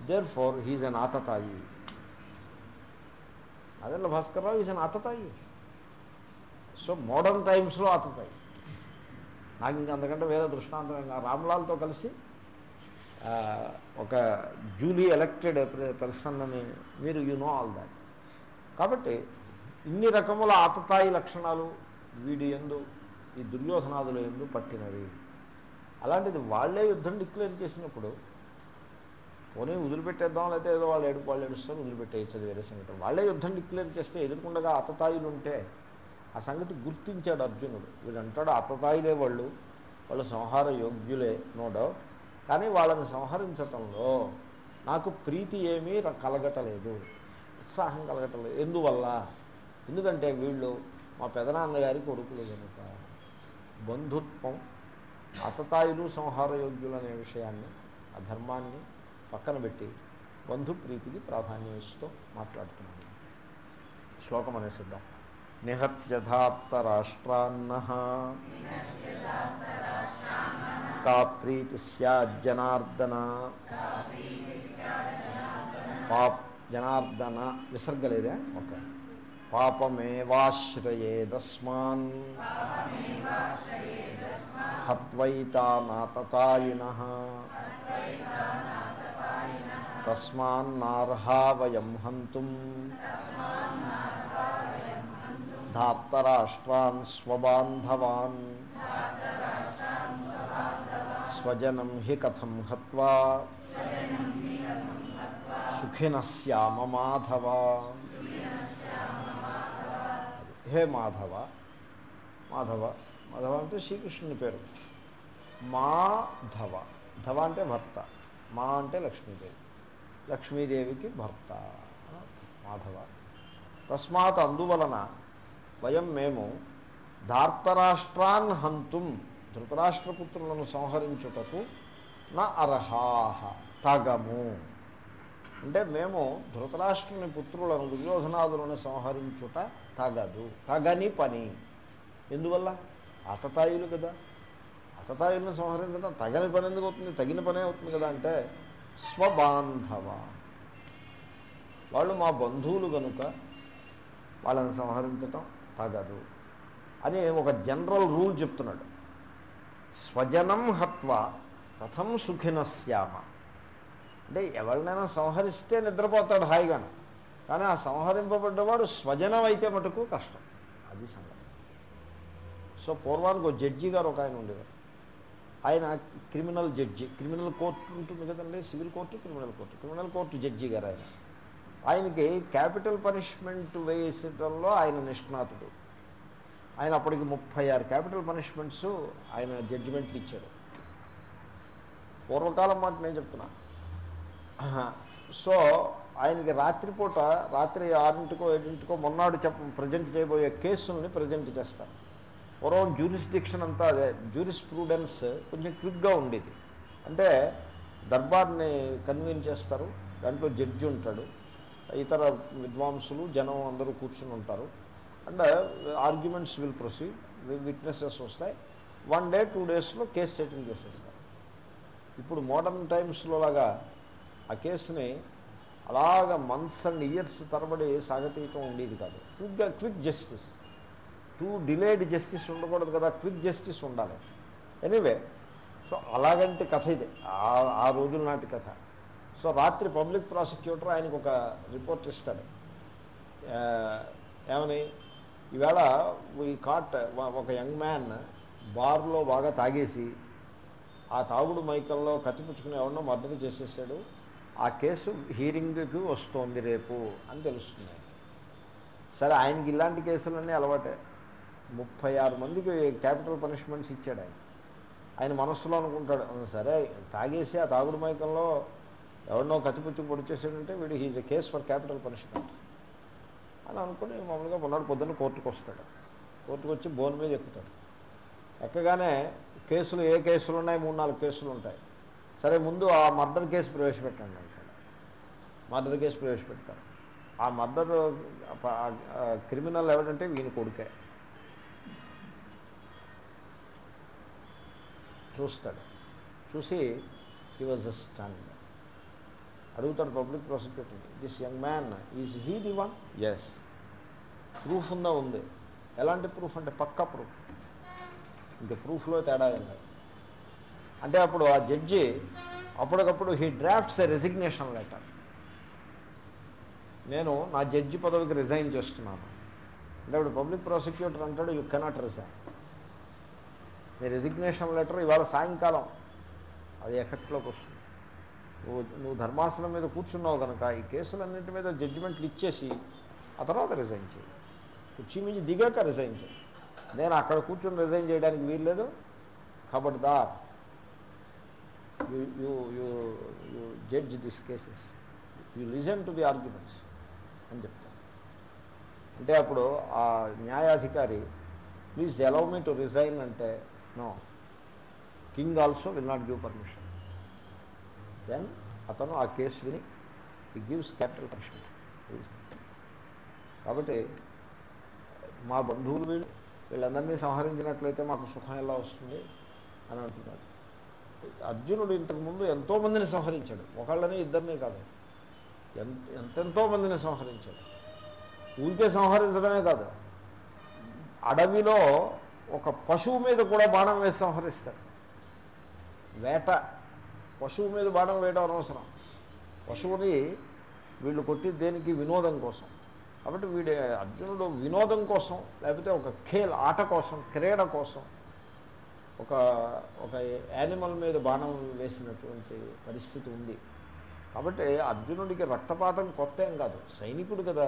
దేర్ ఫోర్ హీజ్ అన్ ఆతతాయి. నాదెండ్ల భాస్కర్రావు ఈజ్ అన్ ఆతతాయి. సో మోడర్న్ టైమ్స్లో ఆతతాయి. నాకు ఇంకా అంతకంటే వేరే దృష్టాంతం ఇంకా రామ్లాల్తో కలిసి ఒక జూలీ ఎలక్టెడ్ పర్సన్ అని మీరు యు నో ఆల్ దాట్ కాబట్టి ఇన్ని రకముల ఆతతాయి లక్షణాలు వీడి ఎందు ఈ దుర్యోధనాదుల ఎందు పట్టినవి. అలాంటిది వాళ్ళే యుద్ధం డిక్లేర్ చేసినప్పుడు పోనీ వదిలిపెట్టేద్దాం లేకపోతే ఏదో వాళ్ళు ఏడు వాళ్ళు ఏడుస్తారు వదిలిపెట్టేయచ్చు అది వేరే సంగతి వాళ్ళే యుద్ధం డిక్లేర్ చేస్తే ఎదుర్కొండగా అతతాయిలు ఉంటే ఆ సంగతి గుర్తించాడు అర్జునుడు. వీళ్ళంటాడు అతతాయిలే వాళ్ళు వాళ్ళు సంహార యోగ్యులే నో డౌట్. కానీ వాళ్ళని సంహరించటంలో నాకు ప్రీతి ఏమీ కలగటలేదు. ఉత్సాహం కలగటలేదు. ఎందువల్ల? ఎందుకంటే వీళ్ళు మా పెదనాన్నగారి కొడుకులు కనుక బంధుత్వం అతతాయిలు సంహార యోగ్యులు అనే విషయాన్ని ఆ ధర్మాన్ని పక్కన పెట్టి బంధు ప్రీతికి ప్రాధాన్యం ఇస్తూ మాట్లాడుతున్నాను. శ్లోకం అనేసిద్దాం నిహత్యథాప్త రాష్ట్రాన్న కా ప్రీతి స్యాజ్జనార్దన పాప్ జనార్దన విసర్గలేదే? ఓకే. పాపమేవాశ్రయేదస్మాన్. హత్వైతానాతతాయిన తస్మాన్నార్హా వయం హంతుం ధార్తరాష్ట్రాన్ స్వబాంధవాన్ స్వజనం హి కథం హత్వా సుఖిన శ్యామ మాధవ హే మాధవ మాధవ మాధవ అంటే శ్రీకృష్ణుని పేరు. మాధవ ధవ. అంటే భర్త. మా అంటే లక్ష్మీదేవి. లక్ష్మీదేవికి భర్త మాధవ తస్మాత్ అందువలన వయం మేము ధార్తరాష్ట్రాన్ హంతుం ధృతరాష్ట్రపుత్రులను సంహరించుటకు నా అర్హాహ తగము. అంటే మేము ధృతరాష్ట్రుని పుత్రులను దుర్యోధనాదులను సంహరించుట తగదు. తగని పని. ఎందువల్ల? అతతాయులు కదా. అతతాయులను సంహరించడం తగని పని ఎందుకు అవుతుంది? తగిన పనే అవుతుంది కదా అంటే స్వబాంధవ. వాళ్ళు మా బంధువులు కనుక వాళ్ళని సంహరించటం తగదు అని ఒక జనరల్ రూల్ చెప్తున్నాడు. స్వజనం హత్వ కథం సుఖినశ్యామ అంటే ఎవరినైనా సంహరిస్తే నిద్రపోతాడు హాయిగాను. కానీ ఆ సంహరింపబడ్డవాడు స్వజనం అయితే మటుకు కష్టం. అది సంగతి. సో పూర్వానికి ఒక జడ్జి గారు ఒక ఆయన ఉండేవారు. ఆయన క్రిమినల్ జడ్జి క్రిమినల్ కోర్టు ఉంటుంది కదండి civil court criminal court criminal court judge గారు ఆయన. ఆయనకి క్యాపిటల్ పనిష్మెంట్ వేసడంలో ఆయన నిష్ణాతుడు. ఆయన అప్పటికి ముప్పై ఆరు క్యాపిటల్ పనిష్మెంట్స్ ఆయన జడ్జిమెంట్లు ఇచ్చాడు పూర్వకాలం మాట నేను చెప్తున్నా. సో ఆయనకి రాత్రిపూట రాత్రి ఆరింటికో ఏడింటికో మొన్నాడు చెప్ప ప్రజెంట్ చేయబోయే కేసుల్ని ప్రజెంట్ చేస్తారు. పూర్వం జ్యూరిస్డిక్షన్ అంతా అదే జ్యూరిస్ ప్రూడెన్స్ కొంచెం క్విక్గా ఉండేది అంటే దర్బార్ని కన్వీన్ చేస్తారు దాంట్లో జడ్జి ఉంటాడు ఇతర విద్వాంసులు జనం అందరూ కూర్చుని ఉంటారు and arguments will proceed witnesses వస్తాయి వన్ డే టూ డేస్లో కేసు సెటిల్ చేసేస్తారు ఇప్పుడు మోడర్న్ టైమ్స్లో లాగా ఆ కేసుని అలాగ మంత్స్ అండ్ ఇయర్స్ తరబడి సాగతీయటం ఉండేది కాదు క్విక్గా quick justice too delayed justice ఉండకూడదు కదా క్విక్ జస్టిస్ ఉండాలి. ఎనీవే సో అలాగంటి కథ ఇది ఆ- రోజుల నాటి కథ. సో రాత్రి పబ్లిక్ ప్రాసిక్యూటర్ ఆయనకు ఒక రిపోర్ట్ ఇస్తాడు. ఏమని ఈవేళ ఈ కాట్ ఒక యంగ్ మ్యాన్ బార్లో బాగా తాగేసి ఆ తాగుడు మైకల్లో కత్తిపుచ్చుకుని ఎవరినో మర్డర్ చేసేసాడు. ఆ కేసు హీరింగ్కి వస్తోంది రేపు అని తెలుస్తుంది. సరే ఆయనకి ఇలాంటి కేసులన్నీ అలవాటే. ముప్పై ఆరు మందికి క్యాపిటల్ పనిష్మెంట్స్ ఇచ్చాడు ఆయన. ఆయన మనస్సులో అనుకుంటాడు సరే తాగేసి ఆ తాగుడు మైకంలో ఎవరినో కత్తిపుచ్చి పొడిచేసాడంటే వీడు he's a case for capital punishment. అని అనుకుని మామూలుగా మొన్నటి పొద్దున్న కోర్టుకు వస్తాడు. కోర్టుకు వచ్చి బోన్ మీద ఎక్కుతాడు. ఎక్కగానే కేసులు ఏ కేసులు ఉన్నాయి? మూడు నాలుగు కేసులు ఉంటాయి. సరే ముందు ఆ మర్డర్ కేసు ప్రవేశపెట్టండి అంటాడు. మర్డర్ కేసు ప్రవేశపెడతారు. ఆ మర్డర్ క్రిమినల్ ఎవరంటే వీని కొడుకే. చూస్తాడు. చూసి హీ వాజ్ అ స్టండ్ అడుగుతాడు public prosecutor this young man is he the one yes proof ఉందా? ఉంది. ఎలాంటి ప్రూఫ్ అంటే పక్కా ప్రూఫ్ ఇంకా ప్రూఫ్లో తేడా లేదు. అంటే అప్పుడు ఆ జడ్జి అప్పటికప్పుడు he drafts a resignation letter నేను నా జడ్జి పదవికి రిజైన్ చేస్తున్నాను. అంటే ఇప్పుడు పబ్లిక్ ప్రాసిక్యూటర్ అంటాడు యూ కెనాట్ రిజైన్ మీ రెసిగ్నేషన్ లెటర్ ఇవాళ సాయంకాలం అది ఎఫెక్ట్లోకి వస్తుంది. నువ్వు నువ్వు ధర్మాసనం మీద కూర్చున్నావు కనుక ఈ కేసులన్నింటి మీద జడ్జిమెంట్లు ఇచ్చేసి ఆ తర్వాత రిజైన్ చేయి. కుర్చీ నుంచి దిగాక రిజైన్ చేయి. నేను అక్కడ కూర్చొని రిజైన్ చేయడానికి వీల్లేదు ఖబర్దార్ you you you you judge this cases you listen to the arguments అని చెప్తాను అంటే అప్పుడు ఆ న్యాయాధికారి please allow me to resign అంటే no king also will not give permission then అతను ఆ కేసు విని ఈ గివ్స్ క్యాపిటల్ పనిష్మెంట్ కాబట్టి మా బంధువులు వీళ్ళు వీళ్ళందరినీ సంహరించినట్లయితే మాకు సుఖం ఎలా వస్తుంది అని అంటున్నారు. అర్జునుడు ఇంతకుముందు ఎంతోమందిని సంహరించాడు. ఒకళ్ళని ఇద్దరిని కాదు. ఎంత ఎంతెంతో మందిని సంహరించాడు. ఊరికే సంహరించడమే కాదు. అడవిలో ఒక పశువు మీద కూడా బాణం వేసి సంహరిస్తాడు వేట పశువు మీద బాణం వేయడం అనవసరం. పశువుని వీళ్ళు కొట్టి దేనికి? వినోదం కోసం. కాబట్టి వీడి అర్జునుడు వినోదం కోసం లేకపోతే ఒక ఖేల్ ఆట కోసం క్రీడ కోసం ఒక ఒక యానిమల్ మీద బాణం వేసినటువంటి పరిస్థితి ఉంది. కాబట్టి అర్జునుడికి రక్తపాతం కొత్త ఏం కాదు. సైనికుడు కదా.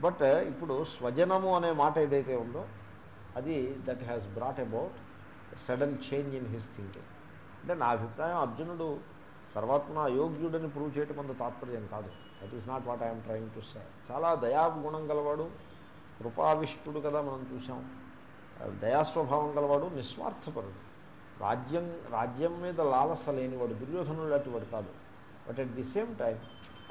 బట్ ఇప్పుడు స్వజనము అనే మాట ఏదైతే ఉందో అది that has brought about sudden change in his thinking అంటే నా అభిప్రాయం అర్జునుడు సర్వాత్మ అయోగ్యుడని ప్రూవ్ చేయటం అంత తాత్పర్యం కాదు. That is not what I'm trying to say చాలా దయాగుణం గలవాడు కృపావిష్టుడు కదా మనం చూసాం దయాస్వభావం గలవాడు నిస్వార్థపరుడు. రాజ్యం రాజ్యం మీద లాలస లేనివాడు దుర్యోధనుడు అటువాడు కాదు. But at the same time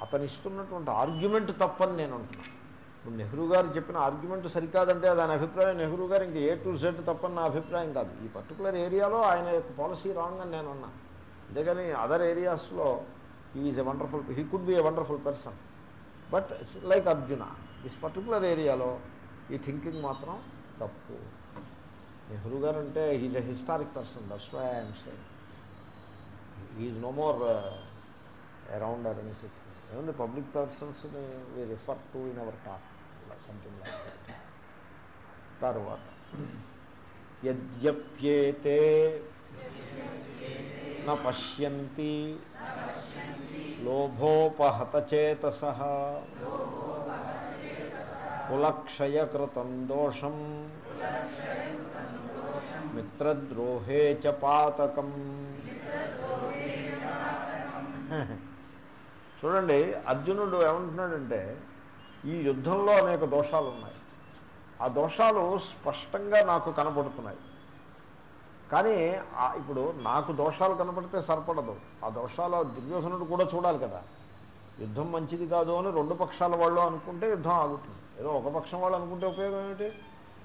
అతను ఇస్తున్నటువంటి ఆర్గ్యుమెంట్ తప్పని నేను అంటున్నాను ఇప్పుడు నెహ్రూ గారు చెప్పిన ఆర్గ్యుమెంట్ సరికాదంటే దాని అభిప్రాయం. నెహ్రూ గారు ఇంక ఏ టు జెడ్ తప్పని నా అభిప్రాయం కాదు. ఈ పర్టికులర్ ఏరియాలో ఆయన యొక్క పాలసీ రాంగ్ అని నేను అన్నా. అంతేగాని అదర్ ఏరియాస్లో is a wonderful he could be a wonderful person but like Arjuna this particular ఏరియాలో ఈ థింకింగ్ మాత్రం తప్పు. నెహ్రూ గారు అంటే he's a historic person that's why I'm say is no more around any six ఏముంది public పర్సన్స్ని we refer to in our talk something like తర్వాత యద్యప్యేతే న పశ్యంతి లోభోపహతచేతస కులక్షయకృతం దోషం మిత్రద్రోహే చ పాతకం చూడండి అర్జునుడు ఏమంటున్నాడంటే ఈ యుద్ధంలో అనేక దోషాలు ఉన్నాయి ఆ దోషాలు స్పష్టంగా నాకు కనపడుతున్నాయి కానీ ఇప్పుడు నాకు దోషాలు కనపడితే సరిపడదు. ఆ దోషాలు దుర్యోధనుడు కూడా చూడాలి కదా. యుద్ధం మంచిది కాదు అని రెండు పక్షాల వాళ్ళు అనుకుంటే యుద్ధం ఆగుతుంది. ఏదో ఒక పక్షం వాళ్ళు అనుకుంటే ఉపయోగం ఏమిటి?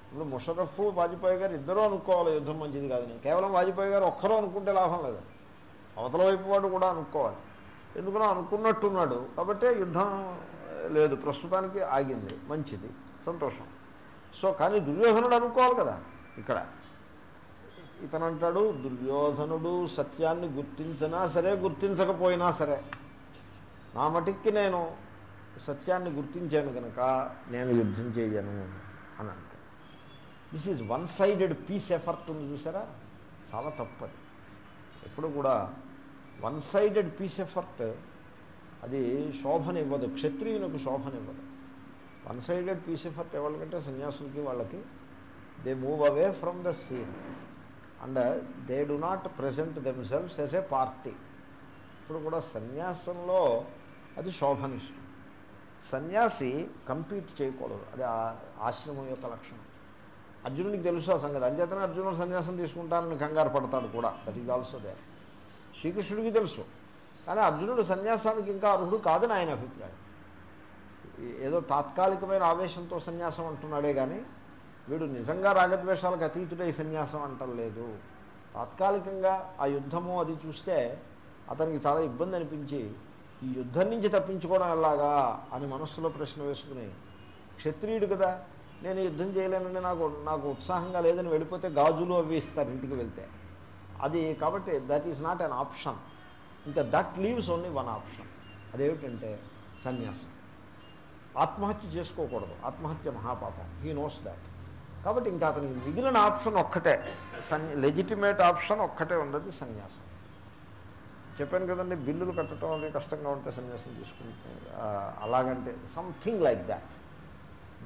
ఇప్పుడు ముషరఫ్ వాజ్పేయి గారు ఇద్దరూ అనుకోవాలి యుద్ధం మంచిది కాదని కేవలం వాజ్పేయి గారు ఒక్కరూ అనుకుంటే లాభం లేదు. అవతల వైపు వాడు కూడా అనుకోవాలి. ఎందుకనో అనుకున్నట్టున్నాడు. కాబట్టి యుద్ధం లేదు. ప్రస్తుతానికి ఆగింది. మంచిది. సంతోషం. సో కానీ దుర్యోధనుడు అనుకోవాలి కదా. ఇక్కడ. ఇతనంటాడు దుర్యోధనుడు సత్యాన్ని గుర్తించినా సరే గుర్తించకపోయినా సరే నా మటిక్కి నేను సత్యాన్ని గుర్తించాను కనుక నేను యుద్ధం చేయను అని అంటాడు. This is one sided peace effort ఉంది చూసారా? చాలా తప్పది. ఎప్పుడు కూడా వన్ సైడెడ్ పీస్ ఎఫర్ట్ అది శోభనివ్వదు క్షత్రియులకు శోభనివ్వదు వన్ సైడెడ్ పీస్ ఎఫర్ట్ ఎవరికంటే సన్యాసులకి వాళ్ళకి? They move away from the scene and they do not present themselves as a party ఇప్పుడు కూడా సన్యాసంలో అది శోభనిస్తుంది సన్యాసి కంపీట్ చేయకూడదు. అది ఆశ్రమం యొక్క లక్షణం. అర్జునుడికి తెలుసు ఆ సంగతి. అంచేతనే అర్జునుడు సన్యాసం తీసుకుంటానని కంగారు పడతాడు కూడా. దట్ ఈజ్ ఆల్సో దే శ్రీకృష్ణుడికి తెలుసు. కానీ అర్జునుడు సన్యాసానికి ఇంకా అర్హుడు కాదని ఆయన అభిప్రాయం. ఏదో తాత్కాలికమైన ఆవేశంతో సన్యాసం అంటున్నాడే కానీ వీడు నిజంగా రాగద్వేషాలకు అతీతుడై సన్యాసం అంటలేదు తాత్కాలికంగా ఆ యుద్ధము అది చూస్తే అతనికి చాలా ఇబ్బంది అనిపించి ఈ యుద్ధం నుంచి తప్పించుకోవడం ఎలాగా అని మనస్సులో ప్రశ్న వేసుకుని క్షత్రియుడు కదా నేను యుద్ధం చేయలేనని నాకు నాకు ఉత్సాహంగా లేదని వెళ్ళిపోతే గాజులు అవి ఇస్తారు ఇంటికి వెళ్తే. అది కాబట్టి that is not an option ఇంకా that leaves only one option అదేమిటంటే సన్యాసం. ఆత్మహత్య చేసుకోకూడదు. ఆత్మహత్య మహాపాపం. హీ నోస్ దాట్ కాబట్టి ఇంకా అతనికి మిగిలిన ఆప్షన్ ఒక్కటే. సన్ లెజిటిమేట్ ఆప్షన్ ఒక్కటే ఉన్నది సన్యాసం. చెప్పాను కదండి బిల్లులు కట్టడం అది కష్టంగా ఉంటే సన్యాసం తీసుకుంటే అలాగంటే సంథింగ్ లైక్ దాట్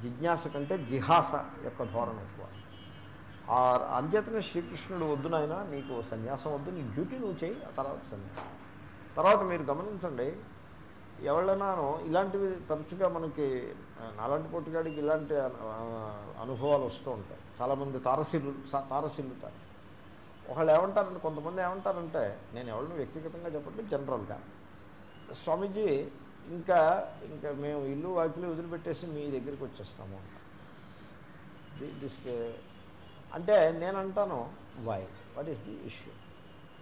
జిజ్ఞాస కంటే జిహాస యొక్క ధోరణ ఎక్కువ. అంచేతనే శ్రీకృష్ణుడు వద్దు నాయన నీకు సన్యాసం వద్దు నీ డ్యూటీ నువ్వు చేయి ఆ తర్వాత సన్యాసం. తర్వాత మీరు గమనించండి ఎవళ్ళనానో ఇలాంటివి తరచుగా మనకి ఆ, నాలాంటి పోటుగాడికి ఇలాంటి అనుభవాలు వస్తూ ఉంటాయి. చాలామంది తారసిల్లు తారసిల్లుతారు ఒకళ్ళు ఏమంటారంటే కొంతమంది ఏమంటారంటే నేను ఎవరిని వ్యక్తిగతంగా చెప్పట్లేదు జనరల్గా. స్వామీజీ ఇంకా ఇంకా మేము ఇల్లు వాకిలు వదిలిపెట్టేసి మీ దగ్గరికి వచ్చేస్తాము దిస్ అంటే నేను అంటాను why what is the issue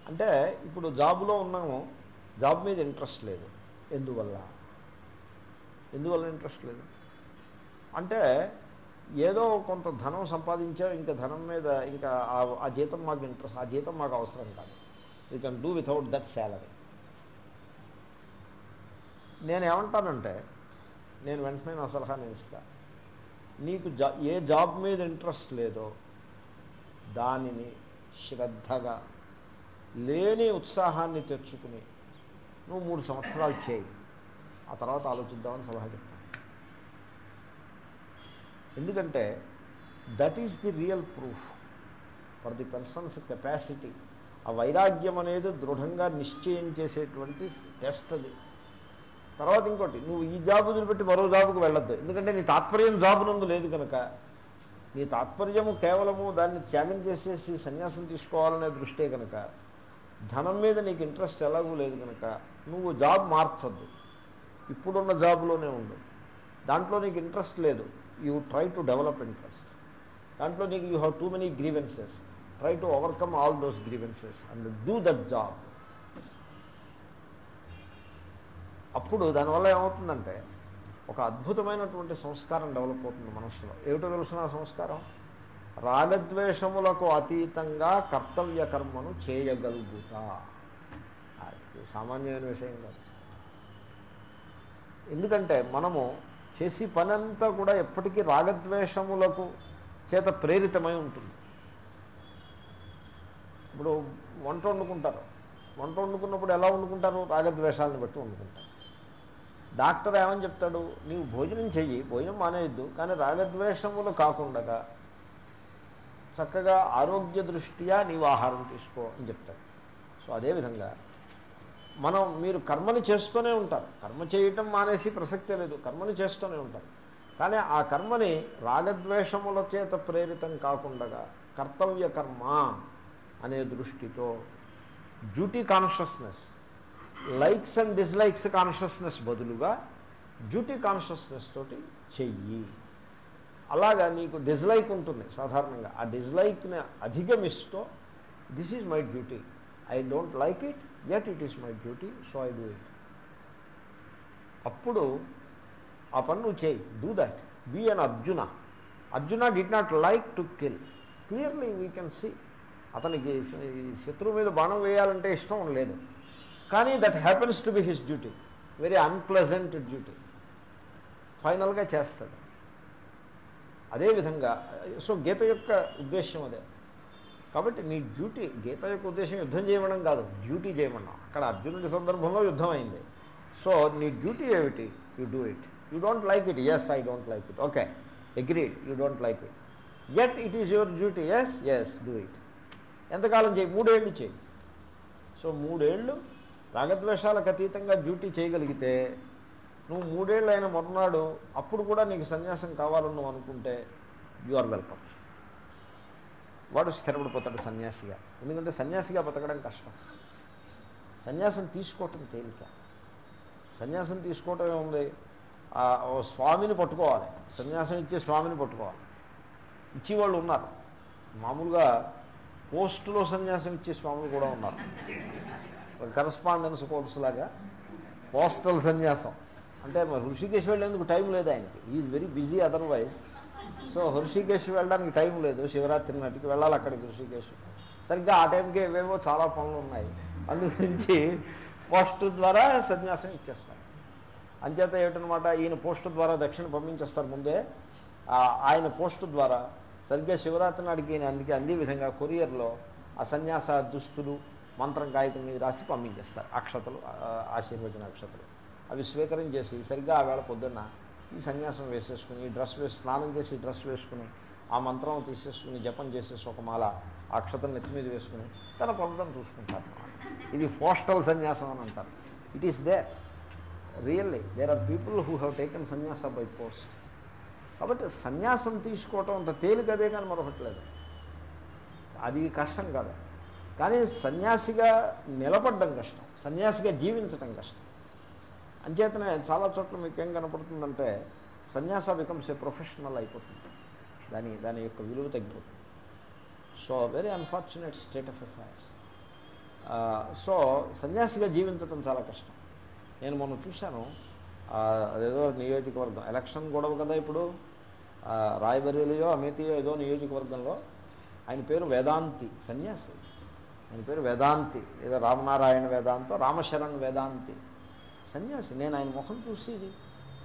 అంటే ఇప్పుడు జాబ్లో ఉన్నాము జాబ్ మీద ఇంట్రెస్ట్ లేదు. ఎందువల్ల? ఎందువల్ల ఇంట్రెస్ట్ లేదు? అంటే ఏదో కొంత ధనం సంపాదించాం ఇంకా ధనం మీద ఇంకా ఆ- ఆ జీతం మాకు ఇంట్రెస్ట్ ఆ జీతం మాకు అవసరం కాదు. You can do without that salary నేను ఏమంటానంటే నేను వెంటనే నా సలహా నేను ఇస్తా. నీకు జా ఏ జాబ్ మీద ఇంట్రెస్ట్ లేదో దానిని శ్రద్ధగా లేని ఉత్సాహాన్ని తెచ్చుకుని నువ్వు మూడు సంవత్సరాలు చేయి. ఆ తర్వాత ఆలోచిద్దామని సలహా చెప్తాను ఎందుకంటే that is the real proof for the person's capacity ఆ వైరాగ్యం అనేది దృఢంగా నిశ్చయం చేసేటువంటి టెస్ట్ అది. తర్వాత ఇంకోటి నువ్వు ఈ జాబ్ వదిలిపెట్టి మరో జాబుకు వెళ్ళొద్దు. ఎందుకంటే నీ తాత్పర్యం జాబు నందు లేదు కనుక నీ తాత్పర్యము కేవలము దాన్ని త్యాగం చేసేసి సన్యాసం తీసుకోవాలనే దృష్టే కనుక ధనం మీద నీకు ఇంట్రెస్ట్ ఎలాగూ లేదు కనుక నువ్వు జాబ్ మార్చద్దు. ఇప్పుడున్న జాబ్లోనే ఉండు. దాంట్లో నీకు ఇంట్రెస్ట్ లేదు. You try to develop interest. దాంట్లో నీకు you have too many grievances. Try to overcome all those grievances and do that job. అప్పుడు దానివల్ల ఏమవుతుందంటే ఒక అద్భుతమైనటువంటి సంస్కారం డెవలప్ అవుతుంది మనసులో ఏమిటో తెలుసిన సంస్కారం? రాగద్వేషములకు అతీతంగా కర్తవ్య కర్మను చేయగలుగుతా. సామాన్యమైన విషయం కాదు. ఎందుకంటే మనము చేసి పనంతా కూడా ఎప్పటికీ రాగద్వేషములకు చేత ప్రేరితమై ఉంటుంది. ఇప్పుడు వంట వండుకుంటారు. వంట వండుకున్నప్పుడు ఎలా వండుకుంటారు? రాగద్వేషాలను బట్టి వండుకుంటారు. డాక్టర్ ఏమని చెప్తాడు? నీవు భోజనం చెయ్యి భోజనం మానేయద్దు కానీ రాగద్వేషములు కాకుండా చక్కగా ఆరోగ్య దృష్ట్యా నీవు ఆహారం తీసుకో అని చెప్తాడు. సో అదేవిధంగా మనం మీరు కర్మని చేస్తూనే ఉంటారు. కర్మ చేయటం మానేసి ప్రసక్తే లేదు కర్మని చేస్తూనే ఉంటారు. కానీ ఆ కర్మని రాగద్వేషముల చేత ప్రేరితం కాకుండా కర్తవ్య కర్మ అనే దృష్టితో duty consciousness likes and dislikes consciousness బదులుగా డ్యూటీ కాన్షియస్నెస్ తోటి చెయ్యి. అలాగా నీకు డిస్లైక్ ఉంటుంది సాధారణంగా. ఆ డిస్లైక్ని అధిగమిస్తూ this is my duty I don't like it yet it is my duty so I do it అప్పుడు ఆ పని నువ్వు చేయి do that be on Arjuna Arjuna did not like to kill clearly we can see అతనికి శత్రువు మీద బాణం వేయాలంటే ఇష్టం లేదు. కానీ that happens to be his duty. Very unpleasant duty. ఫైనల్గా చేస్తాడు. అదేవిధంగా సో గీత యొక్క ఉద్దేశం అదే. కాబట్టి నీ డ్యూటీ గీత యొక్క ఉద్దేశం యుద్ధం చేయమడం కాదు డ్యూటీ చేయమన్నాం. అక్కడ అర్జునుడి సందర్భంలో యుద్ధం అయింది. సో నీ డ్యూటీ ఏమిటి? You do it you don't like it yes I don't like it okay agreed you don't like it yet it is your duty yes yes do it ఎంతకాలం చేయి? మూడేళ్ళు చేయి. సో మూడేళ్ళు రాగద్వేషాలకు అతీతంగా డ్యూటీ చేయగలిగితే నువ్వు మూడేళ్ళు అయిన మొన్నాడు అప్పుడు కూడా నీకు సన్యాసం కావాలని నువ్వు అనుకుంటే యు ఆర్ వెల్కమ్ వాడు స్థిరపడిపోతాడు సన్యాసిగా. ఎందుకంటే సన్యాసిగా బతకడం కష్టం. సన్యాసం తీసుకోవటం తేలిక. సన్యాసం తీసుకోవటం ఏముంది? స్వామిని పట్టుకోవాలి. సన్యాసం ఇచ్చే స్వామిని పట్టుకోవాలి. ఇచ్చేవాళ్ళు ఉన్నారు. మామూలుగా పోస్టులో సన్యాసం ఇచ్చే స్వాములు కూడా ఉన్నారు. కరస్పాండెన్స్ కోర్సు లాగా పోస్టల్ సన్యాసం. అంటే మరి హృషికేశ్ వెళ్ళేందుకు టైం లేదు ఆయనకి. Is very busy otherwise so Rishikesh వెళ్ళడానికి టైం లేదు. శివరాత్రి నాటికి వెళ్ళాలి అక్కడికి హృషికేశ్. సరిగ్గా ఆ టైంకి ఏవేవో చాలా పనులు ఉన్నాయి. అందుగురించి పోస్ట్ ద్వారా సన్యాసం ఇచ్చేస్తారు. అంచేత ఏమిటనమాట ఈయన పోస్ట్ ద్వారా దక్షిణ పంపించేస్తారు ముందే. ఆయన పోస్ట్ ద్వారా సరిగ్గా శివరాత్రి నాటికి ఈయన అందుకే అందే విధంగా కొరియర్లో ఆ సన్యాస దుస్తులు మంత్రం కాగితం మీద రాసి పంపించేస్తారు. అక్షతలు ఆశీర్వచన అక్షతలు. అవి స్వీకరించేసి సరిగ్గా ఆ వేళ పొద్దున్న ఈ సన్యాసం వేసేసుకుని ఈ డ్రెస్ వేసి స్నానం చేసి డ్రెస్ వేసుకుని ఆ మంత్రం తీసేసుకుని జపం చేసేసి ఒక మాల అక్షతలు నెత్తి మీద వేసుకుని తన పనులను చూసుకుంటారు. ఇది పోస్టల్ సన్యాసం అని అంటారు. It is there really there are people who have taken sannyasa by post కాబట్టి సన్యాసం తీసుకోవటం అంత తేలికదే కానీ మరొకట్లేదు అది కష్టం కాదు. కానీ సన్యాసిగా నిలబడడం కష్టం సన్యాసిగా జీవించటం కష్టం. అంచేతనే చాలా చోట్ల మీకు ఏం కనపడుతుందంటే సన్యాస బికమ్స్ ఏ ప్రొఫెషనల్ అయిపోతుంది. దాని దాని యొక్క విలువ తగ్గిపోతుంది. So very unfortunate state of affairs so సన్యాసిగా జీవించటం చాలా కష్టం. నేను మొన్న చూశాను అదేదో నియోజకవర్గం ఎలక్షన్ గొడవ కదా ఇప్పుడు. రాయబరేలియో అమేతియో ఏదో నియోజకవర్గంలో ఆయన పేరు వేదాంతి సన్యాసి. ఆయన పేరు వేదాంతి. ఏదో రామనారాయణ వేదాంతో రామశరణ్ వేదాంతి. సన్యాసి నేను ఆయన ముఖం చూసి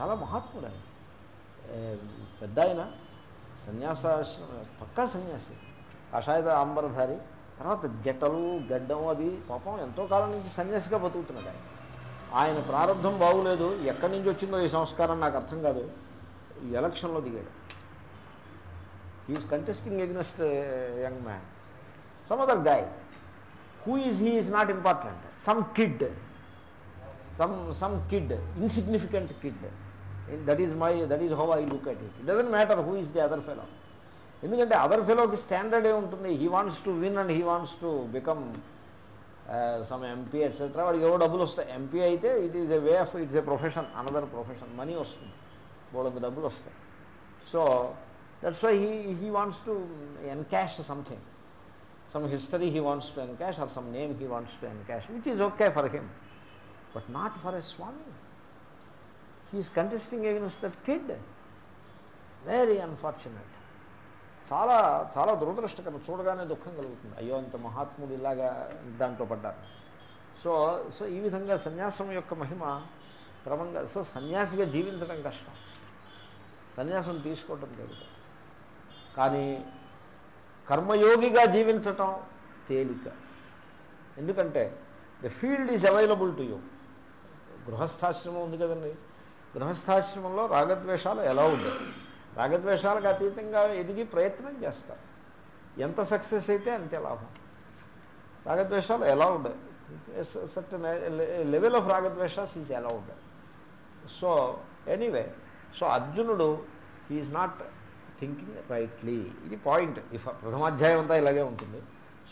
చాలా మహాత్ముడు ఆయన పెద్ద ఆయన సన్యాస పక్కా సన్యాసి. కాషాయద అంబరధారి తర్వాత జటలు గడ్డం అది పాపం ఎంతో కాలం నుంచి సన్యాసిగా బతుకుతున్నాడు ఆయన. ఆయన ప్రారంభం బాగులేదు. ఎక్కడి నుంచి వచ్చిందో ఈ సంస్కారం నాకు అర్థం కాదు. ఎలక్షన్లో దిగాడు. Is contesting against young man some other guy who is he is not important some kid some some kid insignificant kid that is my that is how I look at it doesn't matter who is the other fellow ఎందుకంటే other ఫెలోకి standard ఏముంటుంది he wants to win and he wants to become some MP etcetera వాడికి ఎవరో డబ్బులు వస్తాయి. MP అయితే it is a way of it's a profession another profession money వస్తుంది. వాళ్ళకి డబ్బులు వస్తాయి. So that's why he he wants to encash something some history he wants to encash or some name he wants to encash which is okay for him but not for a swami he is contesting against that kid very unfortunate చాలా చాలా దురదృష్టకరం. చూడగానే దుఃఖం కలుగుతుంది. అయ్యో ఇంత మహాత్ముడు ఇలాగా దాంట్లో పడ్డారు. సో సో ఈ విధంగా సన్యాసం యొక్క మహిమ క్రమంగా సో సన్యాసిగా జీవించడం కష్టం. సన్యాసం తీసుకోవటం జరుగుతుంది. కానీ కర్మయోగిగా జీవించటం తేలిక. ఎందుకంటే the field is available to you గృహస్థాశ్రమం ఉంది కదండి. గృహస్థాశ్రమంలో రాగద్వేషాలు ఎలా ఉంటాయి? రాగద్వేషాలకు అతీతంగా ఎదిగి ప్రయత్నం చేస్తారు. ఎంత సక్సెస్ అయితే అంతే లాభం. రాగద్వేషాలు ఎలా ఉండవు సట్ లెవెల్ ఆఫ్ రాగద్వేషాస్ ఈజ్ ఎలా ఉండవు సో ఎనీవే సో అర్జునుడు he is not thinking rightly ఇది పాయింట్ ఈ ప్రథమాధ్యాయం అంతా ఇలాగే ఉంటుంది.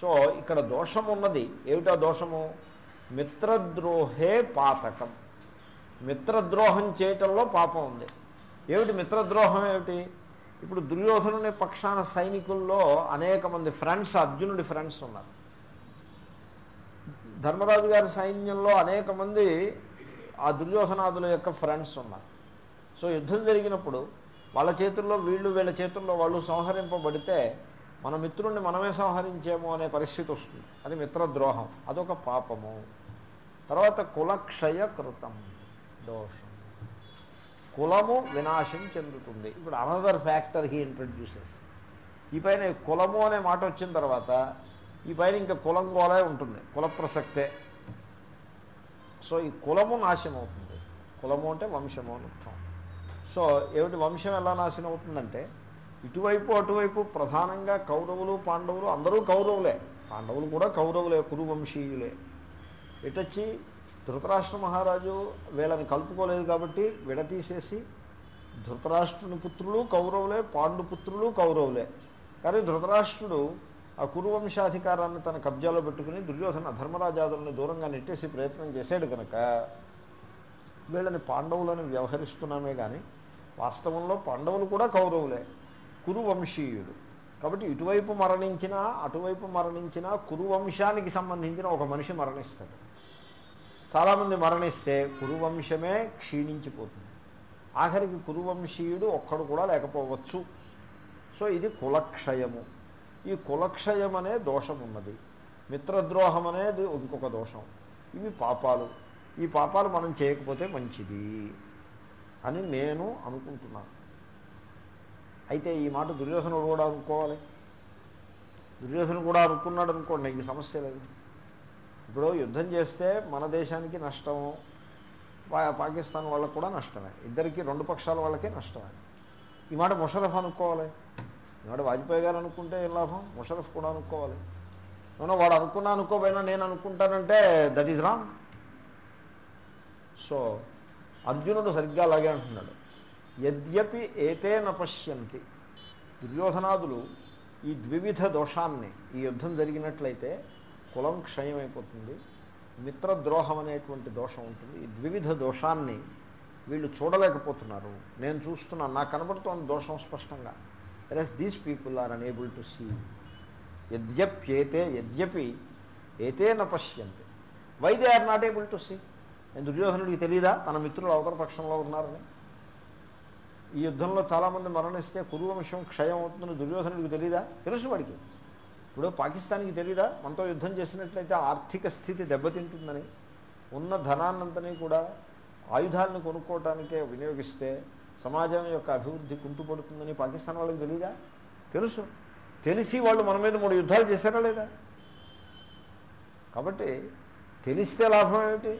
సో ఇక్కడ దోషం ఉన్నది ఏమిటా దోషము? మిత్రద్రోహే పాతకం. మిత్రద్రోహం చేయటంలో పాపం ఉంది. ఏమిటి మిత్రద్రోహం ఏమిటి? ఇప్పుడు దుర్యోధనుని పక్షాన సైనికుల్లో అనేక మంది ఫ్రెండ్స్ అర్జునుడి ఫ్రెండ్స్ ఉన్నారు. ధర్మరాజు గారి సైన్యంలో అనేక మంది ఆ దుర్యోధనాదుల యొక్క ఫ్రెండ్స్ ఉన్నారు. సో యుద్ధం జరిగినప్పుడు వాళ్ళ చేతుల్లో వీళ్ళు వీళ్ళ చేతుల్లో వాళ్ళు సంహరింపబడితే మన మిత్రుణ్ణి మనమే సంహరించేమో అనే పరిస్థితి వస్తుంది. అది మిత్రద్రోహం. అదొక పాపము. తర్వాత కులక్షయ కృతం దోషం. కులము వినాశం చెందుతుంది. ఇప్పుడు అనదర్ ఫ్యాక్టర్ హీ ఇంట్రడ్యూసెస్ ఈ పైన కులము అనే మాట వచ్చిన తర్వాత ఈ పైన ఇంకా కులం గోలే ఉంటుంది. కుల ప్రసక్తే సో ఈ కులము నాశనం అవుతుంది. కులము అంటే వంశము అని అర్థం. సో ఏమిటి వంశం ఎలా నాశనం అవుతుందంటే ఇటువైపు అటువైపు ప్రధానంగా కౌరవులు పాండవులు అందరూ కౌరవులే. పాండవులు కూడా కౌరవులే కురువంశీయులే. ఇటొచ్చి ధృతరాష్ట్ర మహారాజు వీళ్ళని కలుపుకోలేదు కాబట్టి విడతీసేసి ధృతరాష్ట్రుని పుత్రులు కౌరవులే పాండుపుత్రులు కౌరవులే. కానీ ధృతరాష్ట్రుడు ఆ కురువంశాధికారాన్ని తన కబ్జాలో పెట్టుకుని దుర్యోధన ధర్మరాజాదులను దూరంగా నెట్టేసి ప్రయత్నం చేశాడు కనుక వీళ్ళని పాండవులను వ్యవహరిస్తున్నామే కానీ వాస్తవంలో పాండవులు కూడా కౌరవులే. కురువంశీయుడు కాబట్టి ఇటువైపు మరణించినా అటువైపు మరణించినా కురువంశానికి సంబంధించిన ఒక మనిషి మరణిస్తాడు. చాలామంది మరణిస్తే కురువంశమే క్షీణించిపోతుంది. ఆఖరికి కురువంశీయుడు ఒక్కడు కూడా లేకపోవచ్చు. సో ఇది కులక్షయము. ఈ కులక్షయం అనే దోషం ఉన్నది మిత్రద్రోహం అనేది ఇంకొక దోషం. ఇవి పాపాలు. ఈ పాపాలు మనం చేయకపోతే మంచిది. అని నేను అనుకుంటున్నాను. అయితే ఈ మాట దుర్యోధనుడు కూడా అనుకోవాలి. దుర్యోధనుడు కూడా అనుకున్నాడు అనుకోండి ఈ సమస్య లేదు. ఇప్పుడు యుద్ధం చేస్తే మన దేశానికి నష్టము పా- పాకిస్తాన్ వాళ్ళకు కూడా నష్టమే. ఇద్దరికి రెండు పక్షాల వాళ్ళకే నష్టమే. ఈ మాట ముషరఫ్ అనుకోవాలి. ఈ మాట వాజ్పేయి గారు అనుకుంటే ఏం లాభం? ముషరఫ్ కూడా అనుకోవాలి. నేను వాడు అనుకున్నా అనుకోపోయినా నేను అనుకుంటానంటే దట్ ఈజ్ రాంగ్ సో అర్జునుడు సరిగ్గా అలాగే అంటున్నాడు. యద్యపి ఏతేన పశ్యంతి. దుర్యోధనాదులు ఈ ద్వివిధ దోషాన్ని ఈ యుద్ధం జరిగినట్లయితే కులం క్షయమైపోతుంది మిత్రద్రోహం అనేటువంటి దోషం ఉంటుంది. ఈ ద్వివిధ దోషాన్ని వీళ్ళు చూడలేకపోతున్నారు. నేను చూస్తున్నాను నాకు కనబడుతోంది దోషం స్పష్టంగా. Yes these people are unable to see యద్యప్యేతే యద్యపి ఏతేన పశ్యంతి. Why they are not able to see దుర్యోధనుడికి తెలియదా తన మిత్రులు అవతల పక్షంలో ఉన్నారని. ఈ యుద్ధంలో చాలామంది మరణిస్తే కురువంశం క్షయం అవుతుందని దుర్యోధనుడికి తెలియదా తెలుసు వాడికి. ఇప్పుడు పాకిస్తాన్కి తెలియదా మనతో యుద్ధం చేసినట్లయితే ఆర్థిక స్థితి దెబ్బతింటుందని. ఉన్న ధనాన్నంతని కూడా ఆయుధాలను కొనుక్కోవటానికే వినియోగిస్తే సమాజం యొక్క అభివృద్ధి కుంటుపడుతుందని పాకిస్తాన్ వాళ్ళకి తెలియదా తెలుసు. తెలిసి వాళ్ళు మన మీద మూడు యుద్ధాలు చేశారా లేదా? కాబట్టి తెలిస్తే లాభం ఏమిటి?